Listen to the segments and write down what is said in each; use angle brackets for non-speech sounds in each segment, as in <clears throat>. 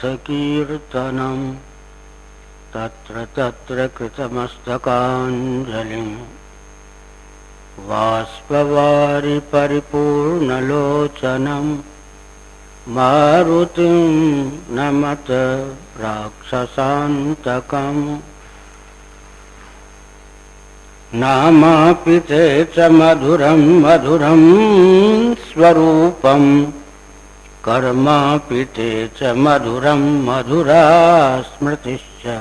तीर्थकीर्तनम् तत्र तत्र कृतमस्तकाञ्जलिम् वाष्पवारि परिपूर्णलोचनम् मारुतिं नमत राक्षसान्तकम्। नामापि ते च मधुरं मधुरं स्वरूपम् कर्मापि ते च मधुरं मधुरा स्मृतिश्च।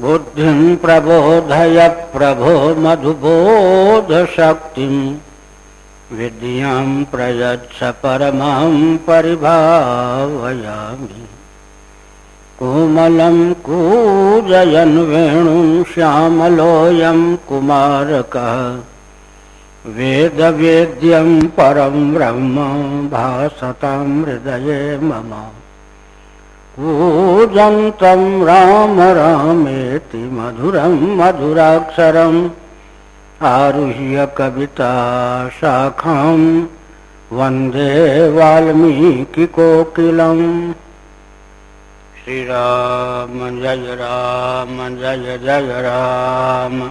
बुद्धिं प्रबोधय प्रभो मधुबोधशक्तिम् विद्यां प्रयच्छ परमां परिभावयामि। कोमलं कूजयन् वेणुं श्यामलोऽयं कुमारकः वेदवेद्यं परं ब्रह्म भासतां हृदये मम। कूजन्तं राम रामेति मधुरं मधुराक्षरम्, आरुह्य कविता शाखां, वंदे वाल्मीकिकोकिलम् श्रीराम जय राम, जय जय राम।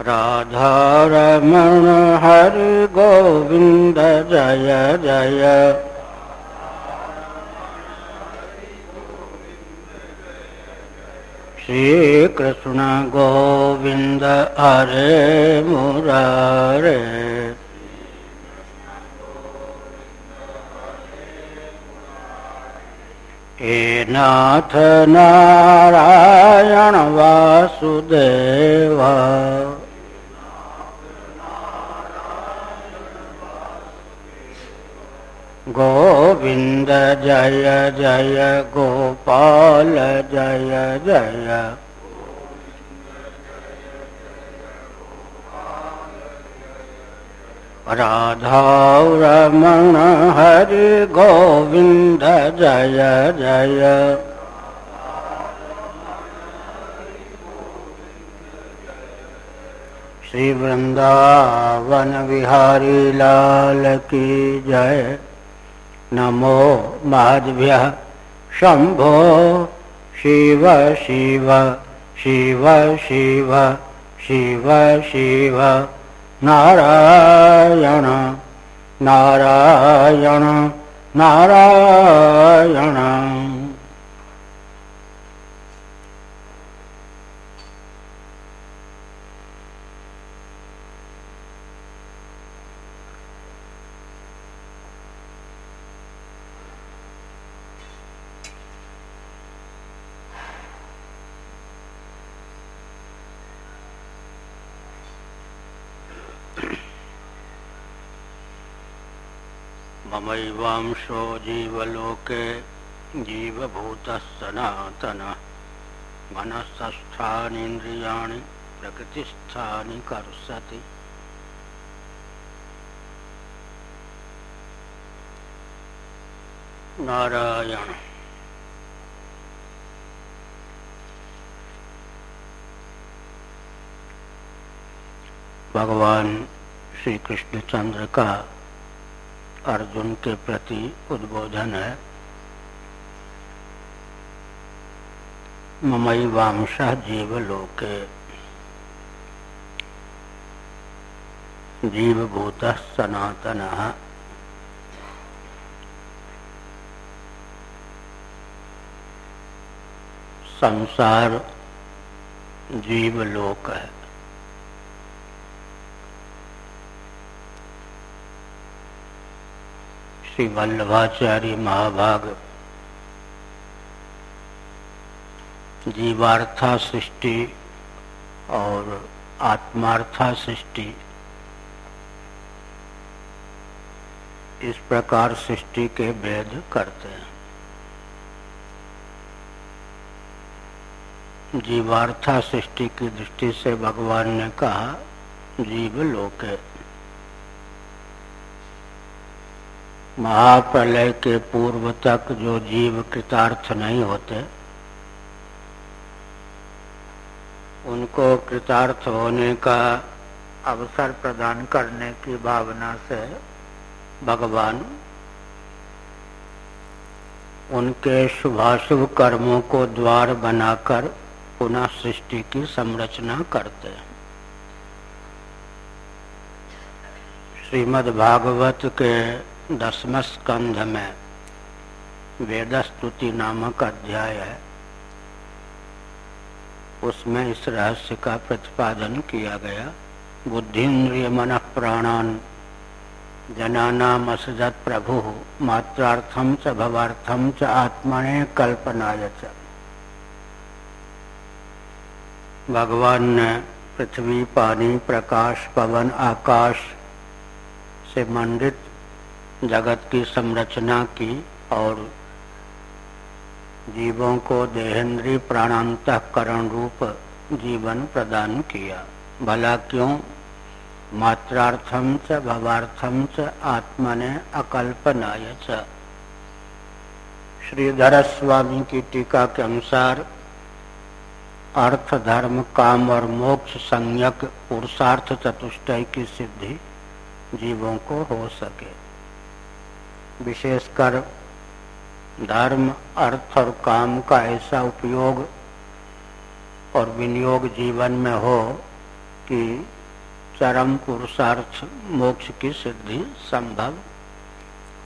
राधारमण हरि गोविंद जय जय। श्री कृष्ण गोविंद हरे मुरारे। हे नाथ नारायण वासुदेव। गोविंद जय जय, गोपाल जय जय। राधारमण हरि गोविंद जय जय। श्री वृंदावन विहारी लाल की जय। नमो माध्य शंभो शिव शिव शिव शिव शिव शिव नारायण नारायण नारायण ममैवांशो जीवलोके जीवभूतः सनातनः मनःस्थानीन्द्रियाणि प्रकृतिस्थानि कर्षति। नारायण। भगवान श्री कृष्णचंद्र का अर्जुन के प्रति उद्बोधन है। ममई वामश जीवलोके जीवभूत सनातन। संसार जीवलोक है। श्री वल्लभाचार्य महाभाग। जीवार्था सृष्टि और आत्मार्था सृष्टि। इस प्रकार सृष्टि के भेद करते हैं। जीवार्था सृष्टि की दृष्टि से भगवान ने कहा, जीव लोक। महाप्रलय के पूर्व तक जो जीव कृतार्थ नहीं होते, उनको कृतार्थ होने का अवसर प्रदान करने की भावना से भगवान उनके शुभाशुभ कर्मों को द्वार बनाकर पुनः सृष्टि की संरचना करते हैं। श्रीमद् भागवत के दसम स्कंध में वेद स्तुति नामक अध्याय है। उसमें इस रहस्य का प्रतिपादन किया गया। बुद्धिन्द्रिय मन प्राणान जनानाम असजत प्रभु मात्रार्थम च भवार्थम च आत्मने कल्पनाय च। भगवान ने पृथ्वी, पानी, प्रकाश, पवन, आकाश से मंडित जगत की संरचना की और जीवों को देहेंद्रीय प्राणांतकरण रूप जीवन प्रदान किया। भला क्यों? मात्रार्थम च भवार्थम च, आत्मने अकल्पनाय च। श्रीधर स्वामी की टीका के अनुसार अर्थ, धर्म, काम और मोक्ष संयक पुरुषार्थ चतुष्टय की सिद्धि जीवों को हो सके। विशेषकर धर्म, अर्थ और काम का ऐसा उपयोग और विनियोग जीवन में हो कि चरम पुरुषार्थ मोक्ष की सिद्धि संभव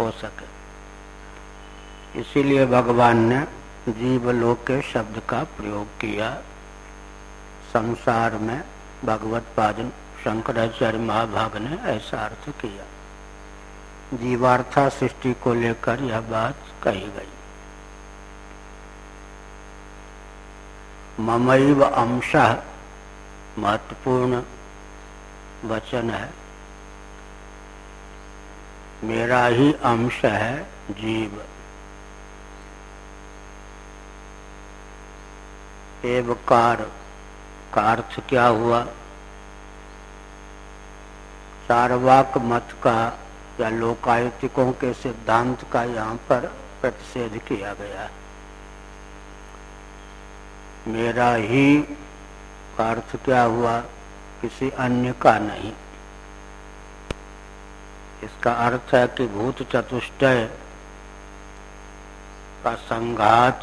हो सके। इसीलिए भगवान ने जीवलोक के शब्द का प्रयोग किया। संसार में भगवत पादन, शंकराचार्य महाभाग ने ऐसा अर्थ किया। जीवार्था सृष्टि को लेकर यह बात कही गई। ममैव अंश महत्वपूर्ण वचन है। मेरा ही अंश है जीव। एवकार का अर्थ क्या हुआ? चारवाक मत का या लोकायुतिकों के सिद्धांत का यहाँ पर प्रतिषेध किया गया है। मेरा ही अर्थ क्या हुआ, किसी अन्य का नहीं। इसका अर्थ है कि भूत चतुष्टय का संघात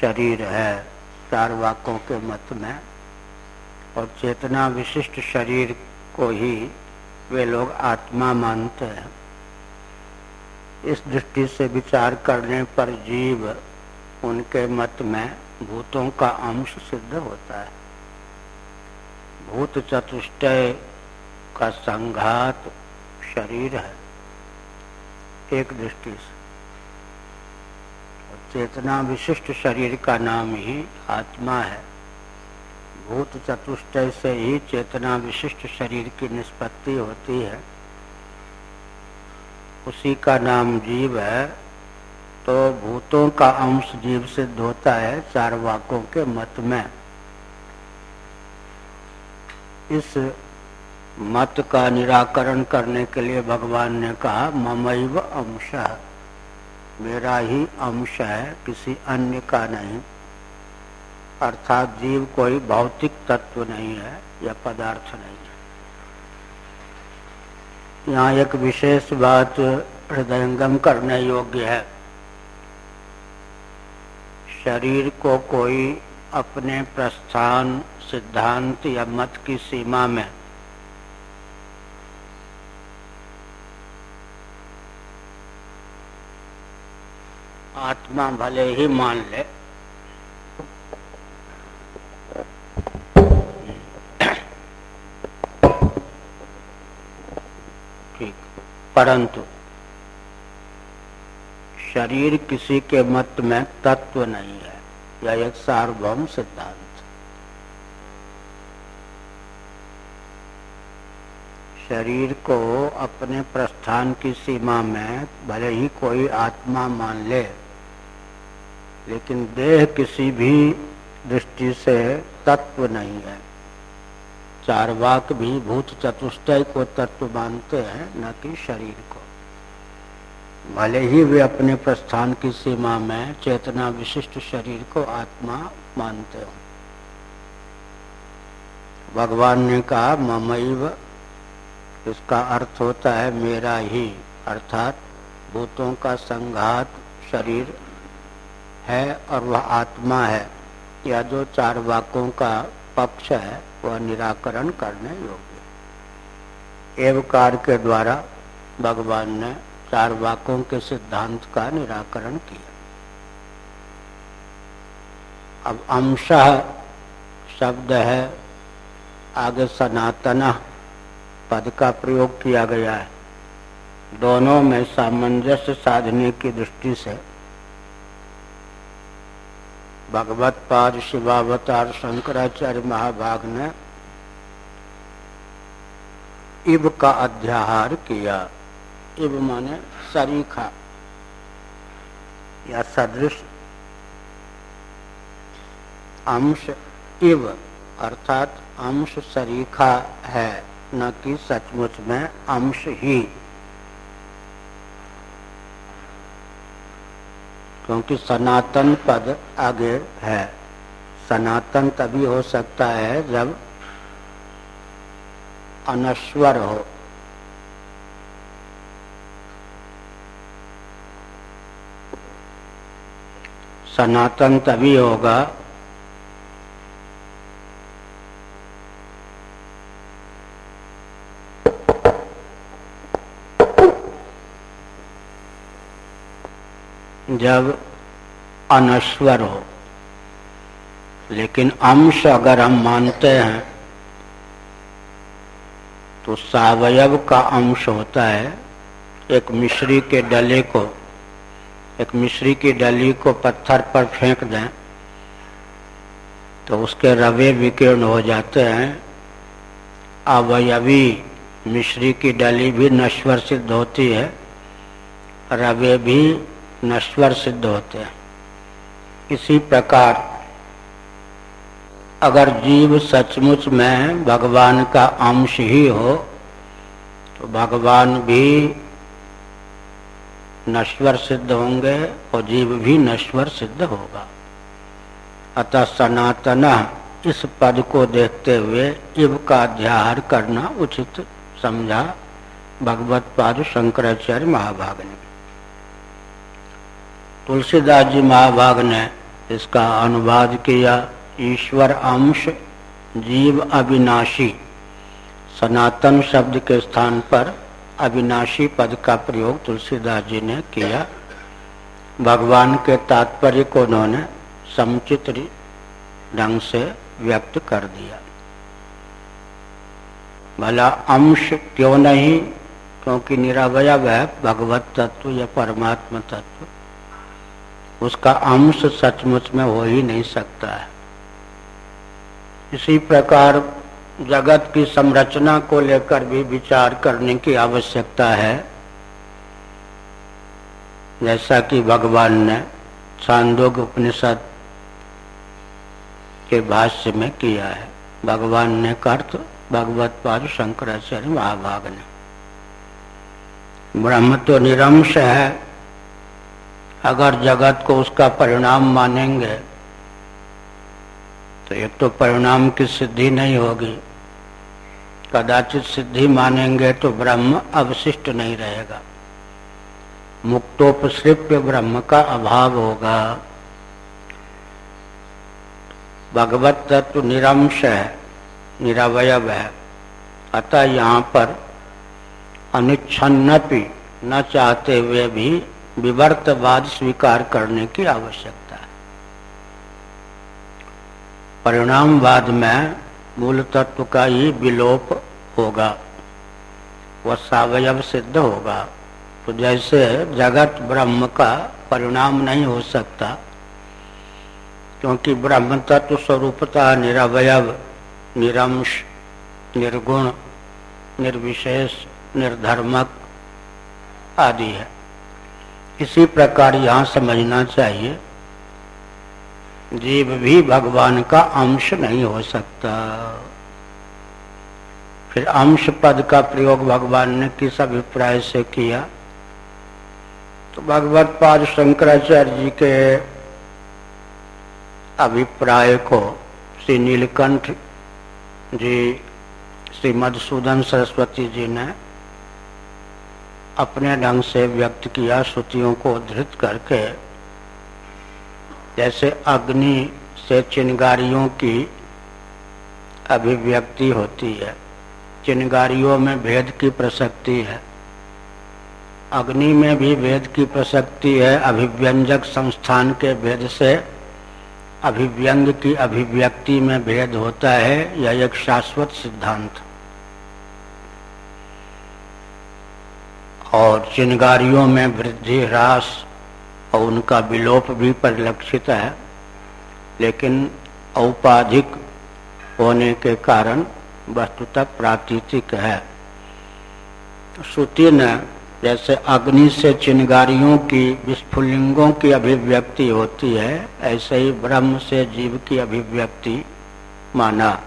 शरीर है, चार वाकों के मत में, और चेतना विशिष्ट शरीर को ही वे लोग आत्मा मानते हैं। इस दृष्टि से विचार करने पर जीव उनके मत में भूतों का अंश सिद्ध होता है। भूत चतुष्टय का संघात शरीर है, एक दृष्टि से। चेतना विशिष्ट शरीर का नाम ही आत्मा है। भूत चतुष्टय से ही चेतना विशिष्ट शरीर की निष्पत्ति होती है। उसी का नाम जीव है। तो भूतों का अंश जीव सिद्ध होता है चार वाकों के मत में। इस मत का निराकरण करने के लिए भगवान ने कहा, ममैव अंश। मेरा ही अंश है, किसी अन्य का नहीं। अर्थात जीव कोई भौतिक तत्व नहीं है या पदार्थ नहीं है। यहाँ एक विशेष बात हृदयंगम करने योग्य है। शरीर को कोई अपने प्रस्थान, सिद्धांत या मत की सीमा में आत्मा भले ही मान ले परंतु शरीर किसी के मत में तत्व नहीं है यह एक सार्वभौम सिद्धांत। शरीर को अपने प्रस्थान की सीमा में भले ही कोई आत्मा मान ले, लेकिन देह किसी भी दृष्टि से तत्व नहीं है। चार वाक भी भूत चतुष्टय को तत्व मानते हैं, न कि शरीर को। भले ही वे अपने प्रस्थान की सीमा में चेतना विशिष्ट शरीर को आत्मा मानते हो। भगवान ने कहा, ममैव, इसका अर्थ होता है मेरा ही, अर्थात भूतों का संघात शरीर है और वह आत्मा है। या जो चार वाकों का पक्ष है वह निराकरण करने योग्य। एवकार के द्वारा भगवान ने चार वाकों के सिद्धांत का निराकरण किया। अब अंश शब्द है, आगे सनातन पद का प्रयोग किया गया है। दोनों में सामंजस्य साधने की दृष्टि से भगवत पाद शिवावतार शंकराचार्य महाभाग ने इब का अध्याहार किया। इव माने सरीखा या सदृश। अंश इव अर्थात अंश सरीखा है, न कि सचमुच में अंश ही। क्योंकि सनातन पद आगे है। सनातन तभी हो सकता है जब अनश्वर हो। सनातन तभी होगा जब अनश्वर हो। लेकिन अंश अगर हम मानते हैं तो सावयव का अंश होता है एक मिश्री के डले को। एक मिश्री की डली को पत्थर पर फेंक दें तो उसके रवे विकीर्ण हो जाते हैं। अवयवी मिश्री की डली भी नश्वर सिद्ध होती है, रवे भी नश्वर सिद्ध होते हैं। इसी प्रकार, अगर जीव सचमुच में भगवान का अंश ही हो तो भगवान भी नश्वर सिद्ध होंगे और जीव भी नश्वर सिद्ध होगा। अतः सनातन इस पद को देखते हुए इव का अध्याहार करना उचित, समझा भगवत पाद शंकराचार्य महाभाग ने तुलसीदास जी महाभाग ने इसका अनुवाद किया, ईश्वर अंश जीव अविनाशी। सनातन शब्द के स्थान पर अविनाशी पद का प्रयोग तुलसीदास जी ने किया। भगवान के तात्पर्य को उन्होंने समुचित ढंग से व्यक्त कर दिया। भला अंश क्यों नहीं? क्योंकि निरावय है भगवत तत्व या परमात्मा तत्व। उसका अंश सचमुच में हो ही नहीं सकता है। इसी प्रकार जगत की संरचना को लेकर भी विचार करने की आवश्यकता है। जैसा कि भगवान ने छांदोग उपनिषद के भाष्य में किया है। भगवान ने कर्त, भगवत पाद, शंकराचार्य, महाभाग ने। ब्रह्म तो निरंश है अगर जगत को उसका परिणाम मानेंगे तो एक तो परिणाम की सिद्धि नहीं होगी। कदाचित सिद्धि मानेंगे तो ब्रह्म अवशिष्ट नहीं रहेगा। मुक्तोपसृप्य ब्रह्म का अभाव होगा। भगवत तत्व निरंश है निरवय है। अतः यहाँ पर अनुच्छन्नपि न चाहते हुए भी विवर्तवाद स्वीकार करने की आवश्यकता है। परिणामवाद में मूल तत्व का ही विलोप होगा, वह सवयव सिद्ध होगा। तो जैसे जगत ब्रह्म का परिणाम नहीं हो सकता, क्योंकि ब्रह्म तत्व स्वरूपता निरवयव, निरंश, निर्गुण, निर्विशेष, निर्धर्मक आदि है। इसी प्रकार यहाँ समझना चाहिए। जीव भी भगवान का अंश नहीं हो सकता। फिर अंश पद का प्रयोग भगवान ने किस अभिप्राय से किया? तो भगवत पाद शंकराचार्य जी के अभिप्राय को श्री नीलकंठ जी, श्री मधुसूदन सरस्वती जी ने अपने ढंग से व्यक्त किया, श्रुतियों को उद्धृत करके, जैसे अग्नि से चिंगारियों की अभिव्यक्ति होती है। चिंगारियों में भेद की प्रसक्ति है। अग्नि में भी भेद की प्रसक्ति है। अभिव्यंजक संस्थान के भेद से अभिव्यंग की अभिव्यक्ति में भेद होता है। यह एक शाश्वत सिद्धांत। और चिंगारियों में वृद्धि, ह्रास और उनका विलोप भी परिलक्षित है, लेकिन औपाधिक होने के कारण वस्तुतः प्राकृतिक है। श्रुति ने जैसे अग्नि से चिंगारियों की विस्फुलिंगों की अभिव्यक्ति होती है, ऐसे ही ब्रह्म से जीव की अभिव्यक्ति माना।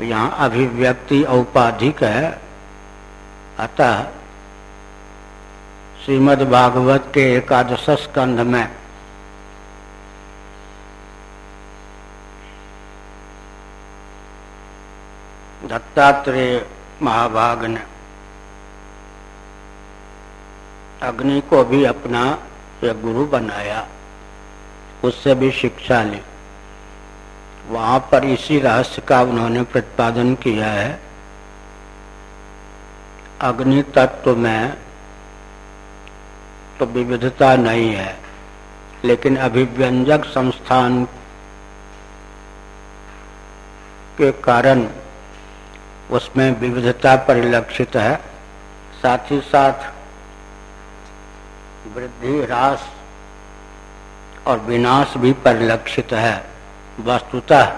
यहाँ अभिव्यक्ति औपाधिक है, अतः श्रीमद् भागवत के एकादश स्कंध में। दत्तात्रेय महाभाग ने अग्नि को भी अपना एक गुरु बनाया। उससे भी शिक्षा ली। वहाँ पर इसी रहस्य का उन्होंने प्रतिपादन किया है। अग्नि तत्व में तो विविधता नहीं है, लेकिन अभिव्यंजक संस्थान के कारण उसमें विविधता परिलक्षित है। साथ ही साथ वृद्धि, ह्रास और विनाश भी परिलक्षित है। वस्तुतः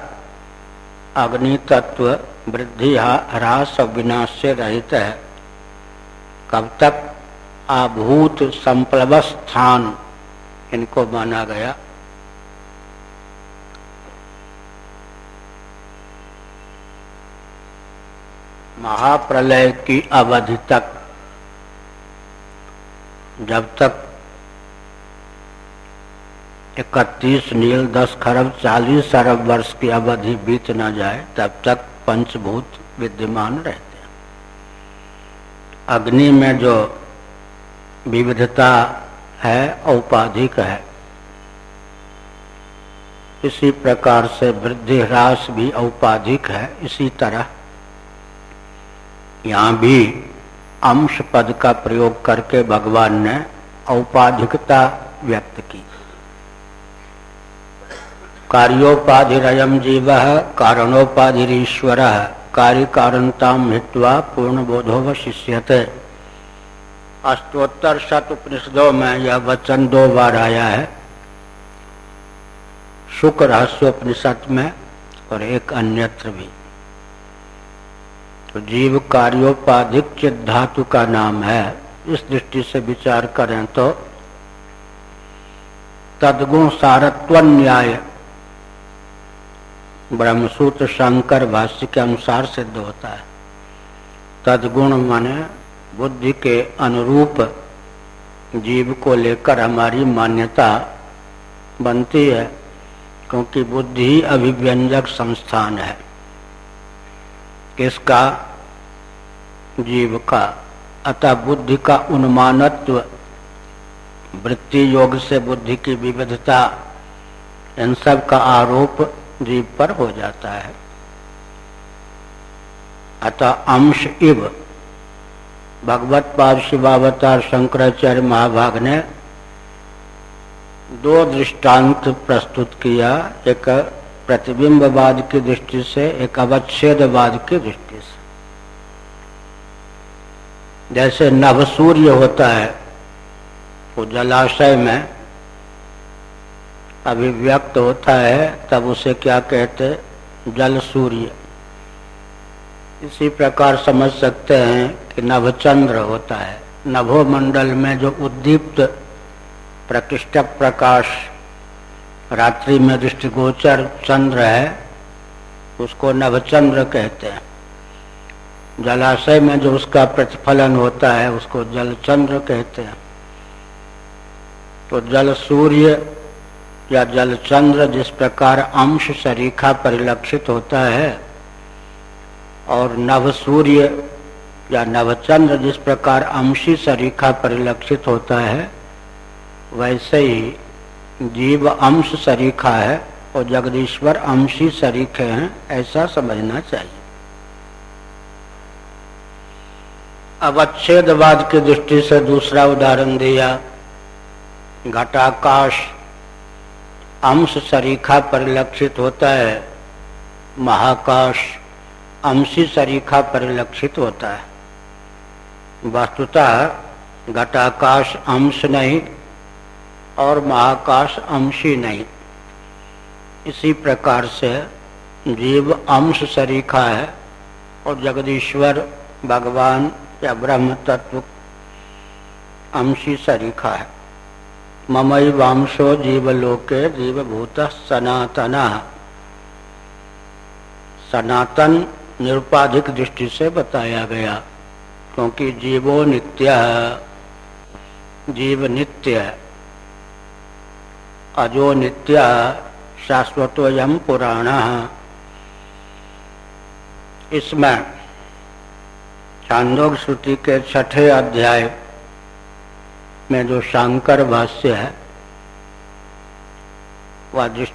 अग्नि तत्व, वृद्धि, ह्रास और विनाश से रहित है। कब तक आभूत संप्लव स्थान इनको माना गया। महाप्रलय की अवधि तक, जब तक इकतीस नील, दस खरब, चालीस अरब वर्ष की अवधि बीत न जाए, तब तक पंचभूत विद्यमान रहते हैं। अग्नि में जो विविधता है औपाधिक है। इसी प्रकार से वृद्धि ह्रास भी औपाधिक है, इसी तरह। यहाँ भी अंश पद का प्रयोग करके भगवान ने औपाधिकता व्यक्त की। कार्योपाधिरयम जीव, कारणोपाधिरीश्वर, कार्य कारणता हित्वा पूर्ण बोधो शिष्यते अष्टोत्तर शत उपनिषदों में यह वचन दो बार आया है। शुक रहस्योपनिषद में और एक अन्यत्र भी। तो जीव कार्योपाधिक चित धातु का नाम है। इस दृष्टि से विचार करें तो तदगुण सारत्व न्याय। ब्रह्मसूत्र शंकर भाष्य के अनुसार सिद्ध होता है। तदगुण माने बुद्धि के अनुरूप जीव को लेकर हमारी मान्यता बनती है, क्योंकि बुद्धि अभिव्यंजक संस्थान है। किसका जीव का अतः बुद्धि का उन्मानत्व, वृत्ति योग से बुद्धि की विविधता, इन सब का आरोप जीव पर हो जाता है। अतः अंश इव भगवत पाद शिवावतार शंकराचार्य महाभाग ने दो दृष्टांत प्रस्तुत किया, एक प्रतिबिंबवाद की दृष्टि से, एक अवच्छेदवाद की दृष्टि से। जैसे नव सूर्य होता है, वो जलाशय में अभिव्यक्त होता है, तब उसे क्या कहते जल सूर्य इसी प्रकार समझ सकते हैं कि नभचंद्र होता है। नभो मंडल में जो उद्दीप्त प्रकृष्ट प्रकाश, रात्रि में दृष्टिगोचर चंद्र है, उसको नभचंद्र कहते हैं। जलाशय में जो उसका प्रतिफलन होता है, उसको जलचंद्र कहते हैं। तो जल सूर्य या जलचंद्र जिस प्रकार अंश सरीखा परिलक्षित होता है, और नव सूर्य या नवचंद्र जिस प्रकार अंशी सरीखा परिलक्षित होता है, वैसे ही जीव अंश सरीखा है और जगदीश्वर अंशी सरीखे हैं, ऐसा समझना चाहिए। अब अच्छेदवाद की दृष्टि से दूसरा उदाहरण दिया। घटाकाश अंश सरीखा परिलक्षित होता है, महाकाश अंशी सरीखा परिलक्षित होता है। वस्तुतः घटाकाश अंश नहीं और महाकाश अंशी नहीं। इसी प्रकार से जीव अंश सरीखा है और जगदीश्वर, भगवान या ब्रह्म तत्व अंशी सरीखा है। ममई वांशो जीवलोके जीवभूत सनातन। सनातन निरुपाधिक दृष्टि से बताया गया। क्योंकि जीवो नित्य। जीव नित्य। अजो नित्य शाश्वतोयम पुराण। इसमें चांदोग श्रुति के छठे अध्याय में जो शांकर भाष्य है, वह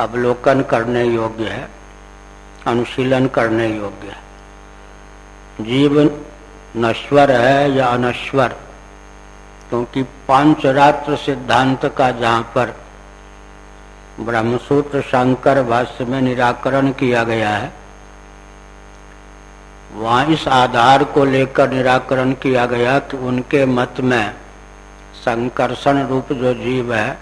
अवलोकन करने योग्य है, अनुशीलन करने योग्य है। जीवन नश्वर है या अनश्वर? क्योंकि पांचरात्र सिद्धांत का जहाँ पर ब्रह्मसूत्र शंकर भाष्य में निराकरण किया गया है, वहाँ इस आधार को लेकर निराकरण किया गया कि उनके मत में संकर्षण रूप जो जीव है,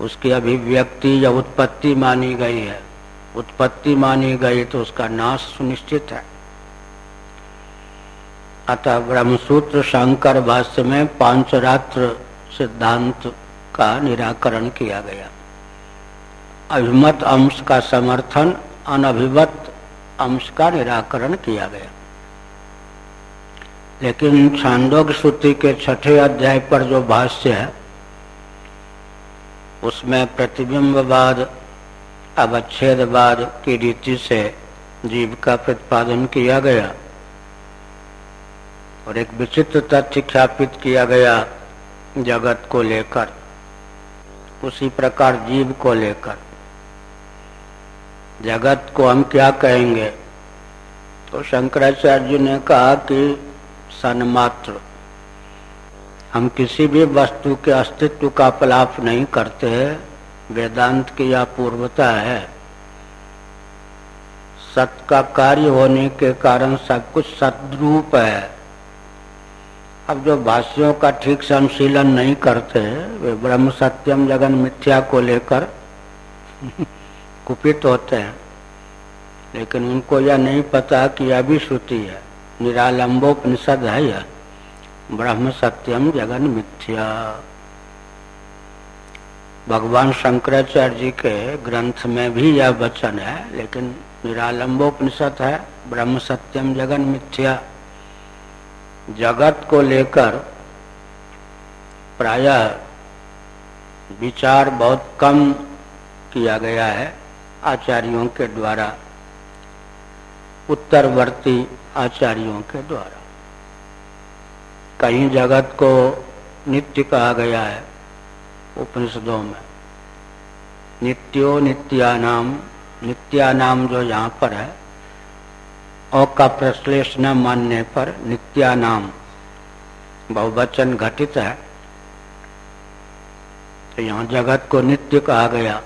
उसकी अभिव्यक्ति या उत्पत्ति मानी गई है। उत्पत्ति मानी गई तो उसका नाश सुनिश्चित है। अतः ब्रह्मसूत्र शंकर भाष्य में पांचरात्र सिद्धांत का निराकरण किया गया। अभिमत अंश का समर्थन अनभिमत अंश का निराकरण किया गया। लेकिन छांदोग श्रुति के छठे अध्याय पर जो भाष्य है, उसमें प्रतिबिंबवाद, अवच्छेदवाद की रीति से जीव का प्रतिपादन किया गया। और एक विचित्र तथ्य ख्यापित किया गया जगत को लेकर, उसी प्रकार जीव को लेकर। जगत को हम क्या कहेंगे? तो शंकराचार्य जी ने कहा कि सन्मात्र, हम किसी भी वस्तु के अस्तित्व का पलाप नहीं करते, वेदांत की यह पूर्वता है। सत का कार्य होने के कारण सब कुछ सद्रूप है। अब जो भाष्यों का ठीक से अनुशीलन नहीं करते, वे ब्रह्म सत्यम जगन मिथ्या को लेकर <laughs> कुपित होते हैं। लेकिन उनको यह नहीं पता कि यह भी श्रुति है। निरालंबोपनिषद है यह। ब्रह्म सत्यम जगन मिथ्या। भगवान शंकराचार्य जी के ग्रंथ में भी यह वचन है, लेकिन निरालंबोपनिषद है, ब्रह्म सत्यम जगन मिथ्या। जगत को लेकर प्रायः विचार बहुत कम किया गया है आचार्यों के द्वारा, उत्तरवर्ती आचार्यों के द्वारा। कहीं जगत को नित्य कहा गया है उपनिषदों में, नित्यो नित्यानाम नित्यानाम जो यहाँ पर है का प्रश्लेष न मानने पर नित्या नाम बहुवचन घटित है। तो यहाँ जगत को नित्य कहा गया।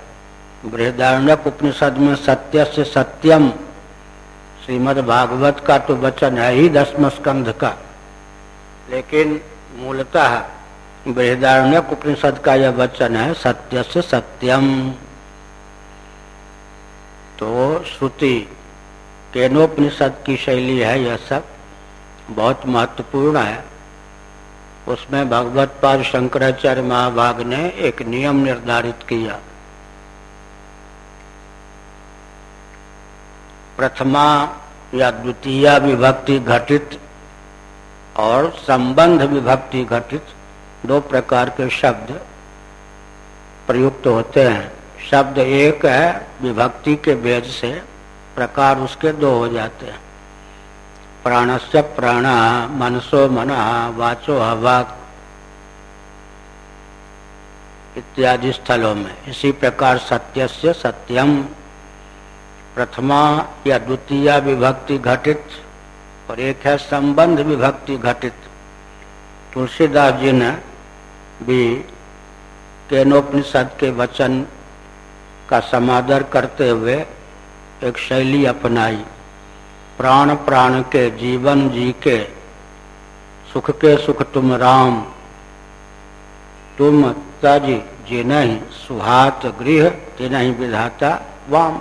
बृहदारण्यक उपनिषद में सत्य से सत्यम श्रीमद भागवत का तो वचन है ही दसम स्कंध का। लेकिन मूलतः बृहदारण्यक उपनिषद का यह वचन है सत्य से सत्यम। तो श्रुति केनोपनिषद की शैली है यह सब। बहुत महत्वपूर्ण है। उसमें भगवत पाद शंकराचार्य महाभाग ने एक नियम निर्धारित किया। प्रथमा या द्वितीय विभक्ति घटित और संबंध विभक्ति घटित दो प्रकार के शब्द प्रयुक्त होते हैं। शब्द एक है विभक्ति के भेद से प्रकार उसके दो हो जाते हैं। प्राणस्य प्राण, मनसो मन, वाचो हवाक इत्यादि स्थलों में। इसी प्रकार सत्य से सत्यम, प्रथमा या द्वितीय विभक्ति घटित और एक है संबंध विभक्ति घटित। तुलसीदास जी ने भी केनोपनिषद के वचन का समादर करते हुए एक शैली अपनाई। प्राण प्राण के, जीवन जी के। सुख के सुख तुम राम। तुम तज जिन्ह सुहात गृह जिन्ह विधाता वाम।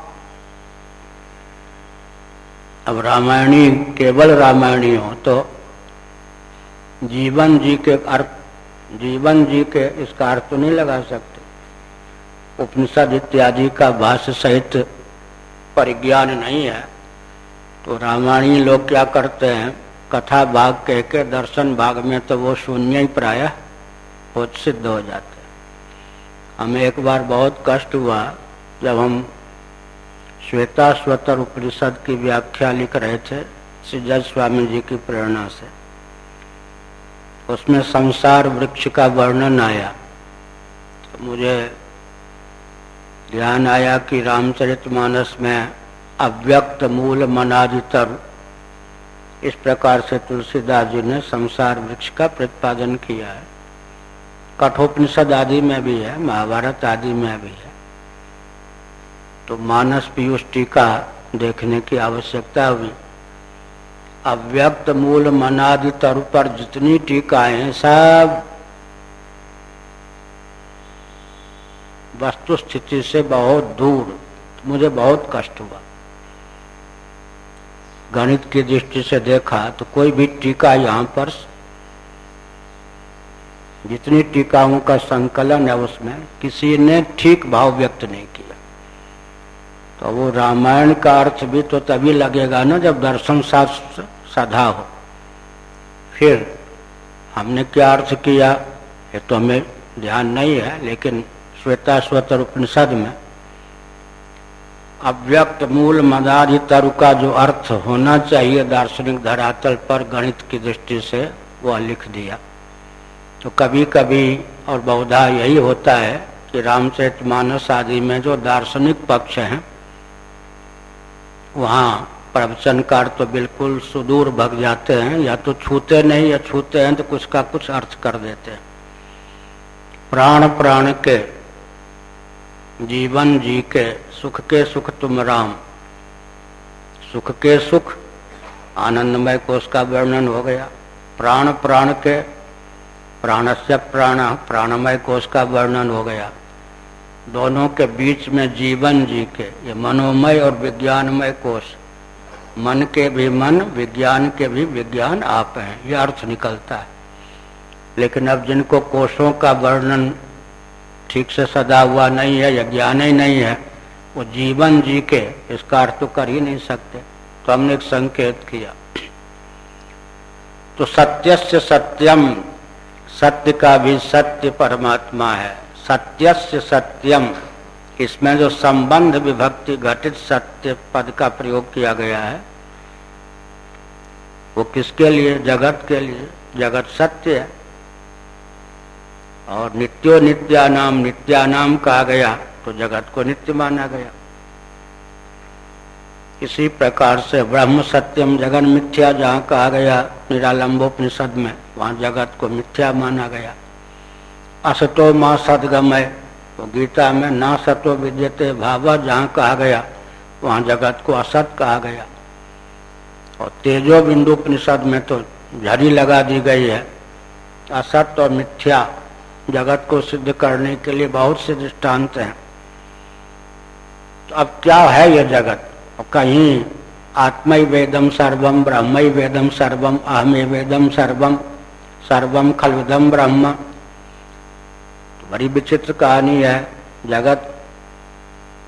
अब रामायणी, केवल रामायणी हो तो जीवन जी के अर्थ, जीवन जी के इसका अर्थ तो नहीं लगा सकते। उपनिषद इत्यादि का भाष्य सहित परिज्ञान नहीं है। तो रामायणी लोग क्या करते हैं, कथा भाग कह के दर्शन भाग में तो वो शून्य ही प्राय हो सिद्ध हो जाते हमें एक बार बहुत कष्ट हुआ जब हम श्वेता स्वतर उपनिषद की व्याख्या लिख रहे थे सिजत स्वामी जी की प्रेरणा से। उसमें संसार वृक्ष का वर्णन आया। तो मुझे ध्यान आया कि रामचरितमानस में अव्यक्त मूल मनादितर। इस प्रकार से तुलसीदास जी ने संसार वृक्ष का प्रतिपादन किया है। कठोपनिषद आदि में भी है, महाभारत आदि में भी है। तो मानस पीयूष टीका देखने की आवश्यकता हुई। अव्यक्त मूल मनादि तरु पर जितनी टीकाएँ सब वस्तु स्थिति से बहुत दूर। मुझे बहुत कष्ट हुआ। गणित की दृष्टि से देखा तो कोई भी टीका यहाँ पर जितनी टीकाओं का संकलन है उसमें किसी ने ठीक भाव व्यक्त नहीं किया। तो वो रामायण का अर्थ भी तो तभी लगेगा ना जब दर्शन शास्त्र सधा हो। फिर हमने क्या अर्थ किया? ये तो हमें ध्यान नहीं है, लेकिन श्वेता स्वतर उपनिषद में अव्यक्त मूल मदारी तरु का जो अर्थ होना चाहिए दार्शनिक धरातल पर गणित की दृष्टि से, वह लिख दिया। तो कभी कभी और बहुधा यही होता है कि रामचरित मानस आदि में जो दार्शनिक पक्ष हैं, वहाँ प्रवचनकार तो बिल्कुल सुदूर भग जाते हैं, या तो छूते नहीं, या छूते हैं तो कुछ का कुछ अर्थ कर देते हैं। प्राण प्राण के जीवन जी के सुख के सुख तुम राम। सुख के सुख, आनंदमय कोष का वर्णन हो गया। प्राण प्राण के, प्राणस्य प्राण, प्राणमय कोष का वर्णन हो गया। दोनों के बीच में जीवन जी के, ये मनोमय और विज्ञानमय कोष। मन के भी मन, विज्ञान के भी विज्ञान आप हैं, ये अर्थ निकलता है। लेकिन अब जिनको कोषों का वर्णन ठीक से सदा हुआ नहीं है, या ज्ञान ही नहीं है, वो जीवन जी के इसका अर्थ तो कर ही नहीं सकते। तो हमने एक संकेत किया। तो सत्य से सत्यम, सत्य का भी सत्य परमात्मा है। सत्य से सत्यम, इसमें जो संबंध विभक्ति घटित सत्य पद का प्रयोग किया गया है, वो किसके लिए? जगत के लिए। जगत सत्य है। और नित्यो नित्यानाम नित्यानाम कहा गया तो जगत को नित्य माना गया। इसी प्रकार से ब्रह्म सत्यम जगन मिथ्या जहाँ कहा गया, निरालंबोपनिषद में, वहाँ जगत को मिथ्या माना गया। असतो माँ सदगमय तो गीता में ना सतो विद्यते भाव जहाँ कहा गया, वहाँ जगत को असत कहा गया। और तेजो बिंदु उपनिषद में तो झड़ी लगा दी गई है, असत और मिथ्या। जगत को सिद्ध करने के लिए बहुत से दृष्टांत हैं। तो अब क्या है यह जगत? कहीं आत्म वेदम सर्वम ब्रह्म वेदम सर्वम अहमे वेदम सर्वम सर्वम खलुदम ब्रह्म। तो बड़ी विचित्र कहानी है। जगत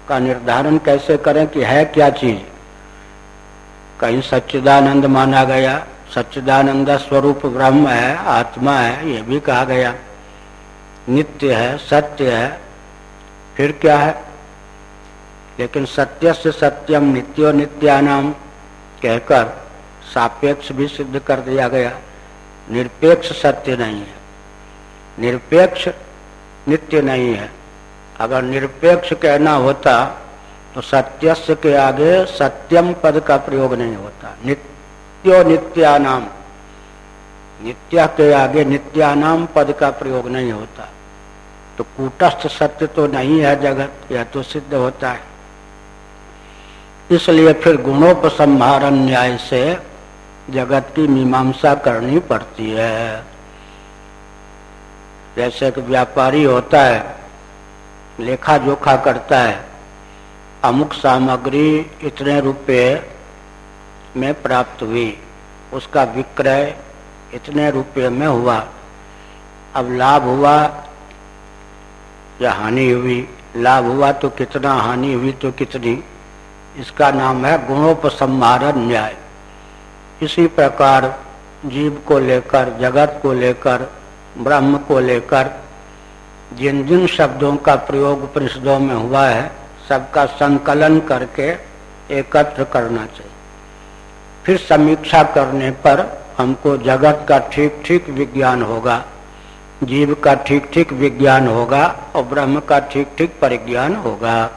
का निर्धारण कैसे करें कि है क्या चीज़? कहीं सच्चिदानंद माना गया। सच्चिदानंद स्वरूप ब्रह्म है, आत्मा है, ये भी कहा गया। नित्य है, सत्य है, फिर क्या है? लेकिन सत्य से सत्यम नित्यो नित्यानाम कहकर सापेक्ष भी सिद्ध कर दिया गया। निरपेक्ष सत्य नहीं है। निरपेक्ष नित्य नहीं है। अगर निरपेक्ष कहना होता तो सत्यस्य के आगे सत्यम पद का प्रयोग नहीं होता। नित्यो नित्यानाम नित्य के आगे नित्यानाम पद का प्रयोग नहीं होता। तो कूटस्थ सत्य तो नहीं है जगत, यह तो सिद्ध होता है। इसलिए फिर गुणोपसंहारण न्याय से जगत की मीमांसा करनी पड़ती है। जैसे कि व्यापारी होता है लेखा जोखा करता है, अमुक सामग्री इतने रुपए में प्राप्त हुई, उसका विक्रय इतने रुपये में हुआ। अब लाभ हुआ या हानि हुई? लाभ हुआ तो कितना, हानि हुई तो कितनी? इसका नाम है गुणोपसंहार न्याय। इसी प्रकार जीव को लेकर, जगत को लेकर, ब्रह्म को लेकर, जिन जिन शब्दों का प्रयोग परिषदों में हुआ है, सबका संकलन करके एकत्र करना चाहिए। फिर समीक्षा करने पर हमको जगत का ठीक ठीक विज्ञान होगा, जीव का ठीक ठीक विज्ञान होगा और ब्रह्म का ठीक ठीक परिज्ञान होगा।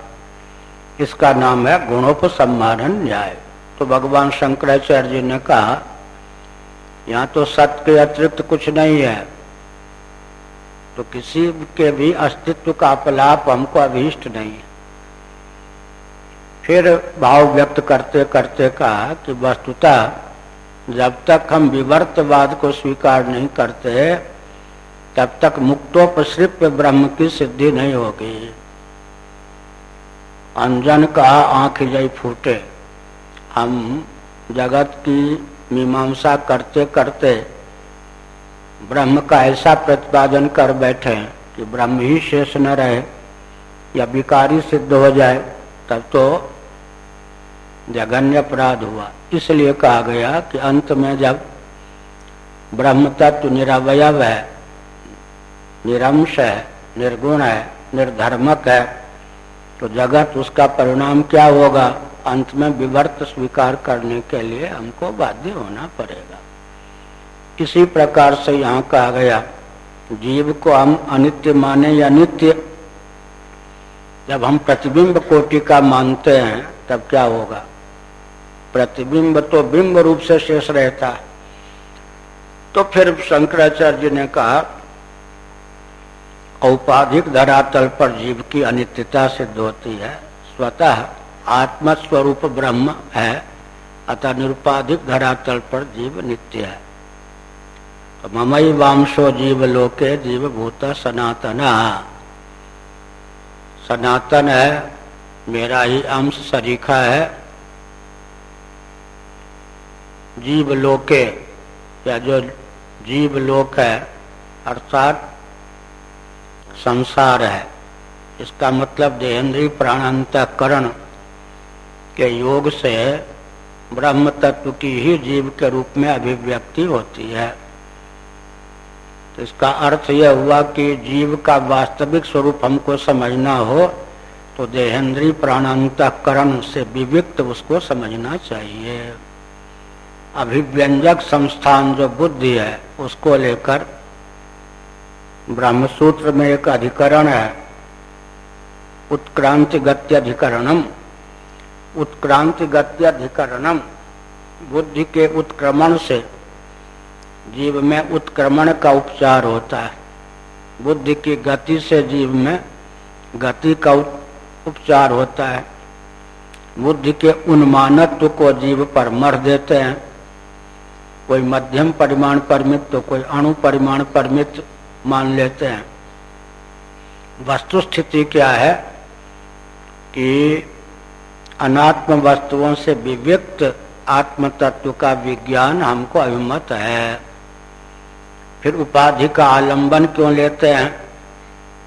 इसका नाम है गुणोपसंहारण न्याय। तो भगवान शंकराचार्य जी ने कहा, यहाँ तो सत्य के अतिरिक्त कुछ नहीं है। तो किसी के भी अस्तित्व का अपलाप हमको अभीष्ट नहीं है। फिर भाव व्यक्त करते करते कहा कि वस्तुतः जब तक हम विवर्तवाद को स्वीकार नहीं करते तब तक मुक्तोपसृप ब्रह्म की सिद्धि नहीं होगी। अंजन का आँख जय फूटे। हम जगत की मीमांसा करते करते ब्रह्म का ऐसा प्रतिपादन कर बैठे कि ब्रह्म ही शेष न रहे या विकारी सिद्ध हो जाए, तब तो जघन्य अपराध हुआ। इसलिए कहा गया कि अंत में जब ब्रह्म तत्व निरवय है, निरंश है, निर्गुण है, निर्धर्मक है तो जगत उसका परिणाम क्या होगा? अंत में विवर्त स्वीकार करने के लिए हमको बाध्य होना पड़ेगा। इसी प्रकार से यहाँ कहा गया, जीव को हम अनित्य माने या नित्य। जब हम प्रतिबिंब कोटि का मानते हैं, तब क्या होगा? प्रतिबिंब तो बिंब रूप से शेष रहता है। तो फिर शंकराचार्य ने कहा, औपाधिक धरातल पर जीव की अनित्यता सिद्ध होती है। स्वतः आत्मस्वरूप ब्रह्म है, अतः निरुपाधिक धरातल पर जीव नित्य है। तो ममई वांशो जीव लोके जीव भूत सनातन। सनातन है, मेरा ही अंश सरीखा है जीव लोके या जो जीव लोक है, अर्थात संसार है, इसका मतलब देहेंद्री प्राणांतकरण के योग से ब्रह्म तत्व की ही जीव के रूप में अभिव्यक्ति होती है। तो इसका अर्थ यह हुआ कि जीव का वास्तविक स्वरूप हमको समझना हो तो देहेंद्री प्राणांतकरण से विविक्त उसको समझना चाहिए। अभिव्यंजक संस्थान जो बुद्धि है, उसको लेकर ब्रह्म सूत्र में एक अधिकरण है। उत्क्रांति गत्यधिकरणम उत्क्रांति गत्यधिकरणम बुद्धि के उत्क्रमण से जीव में उत्क्रमण का उपचार होता है। बुद्धि की गति से जीव में गति का उपचार होता है। बुद्धि के उन्मानत्व को जीव पर मर देते हैं। कोई मध्यम परिमाण परमित तो कोई अणु परिमाण परमित मान लेते हैं। वस्तु स्थिति क्या है कि अनात्म वस्तुओं से विव्यक्त आत्म तत्व का विज्ञान हमको अभिमत है। फिर उपाधि का आलंबन क्यों लेते हैं?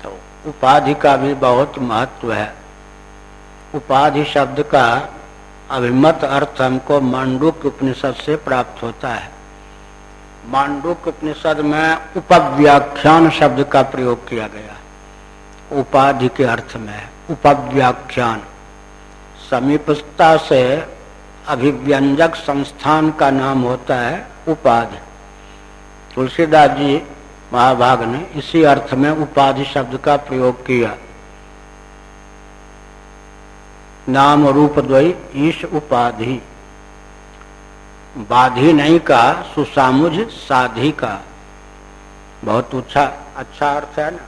तो उपाधि का भी बहुत महत्व है। उपाधि शब्द का अभिमत अर्थ हमको मांडुक उपनिषद से प्राप्त होता है। मांडुक उपनिषद में उपव्याख्यान शब्द का प्रयोग किया गया उपाधि के अर्थ में उपव्याख्यान। समीपता से अभिव्यंजक संस्थान का नाम होता है उपाधि। तुलसीदास जी महाभाग ने इसी अर्थ में उपाधि शब्द का प्रयोग किया। नाम रूप द्वय ईश उपाधि। बाधी नहीं का, सुसामुझ साधी का। बहुत अच्छा अच्छा अर्थ है ना?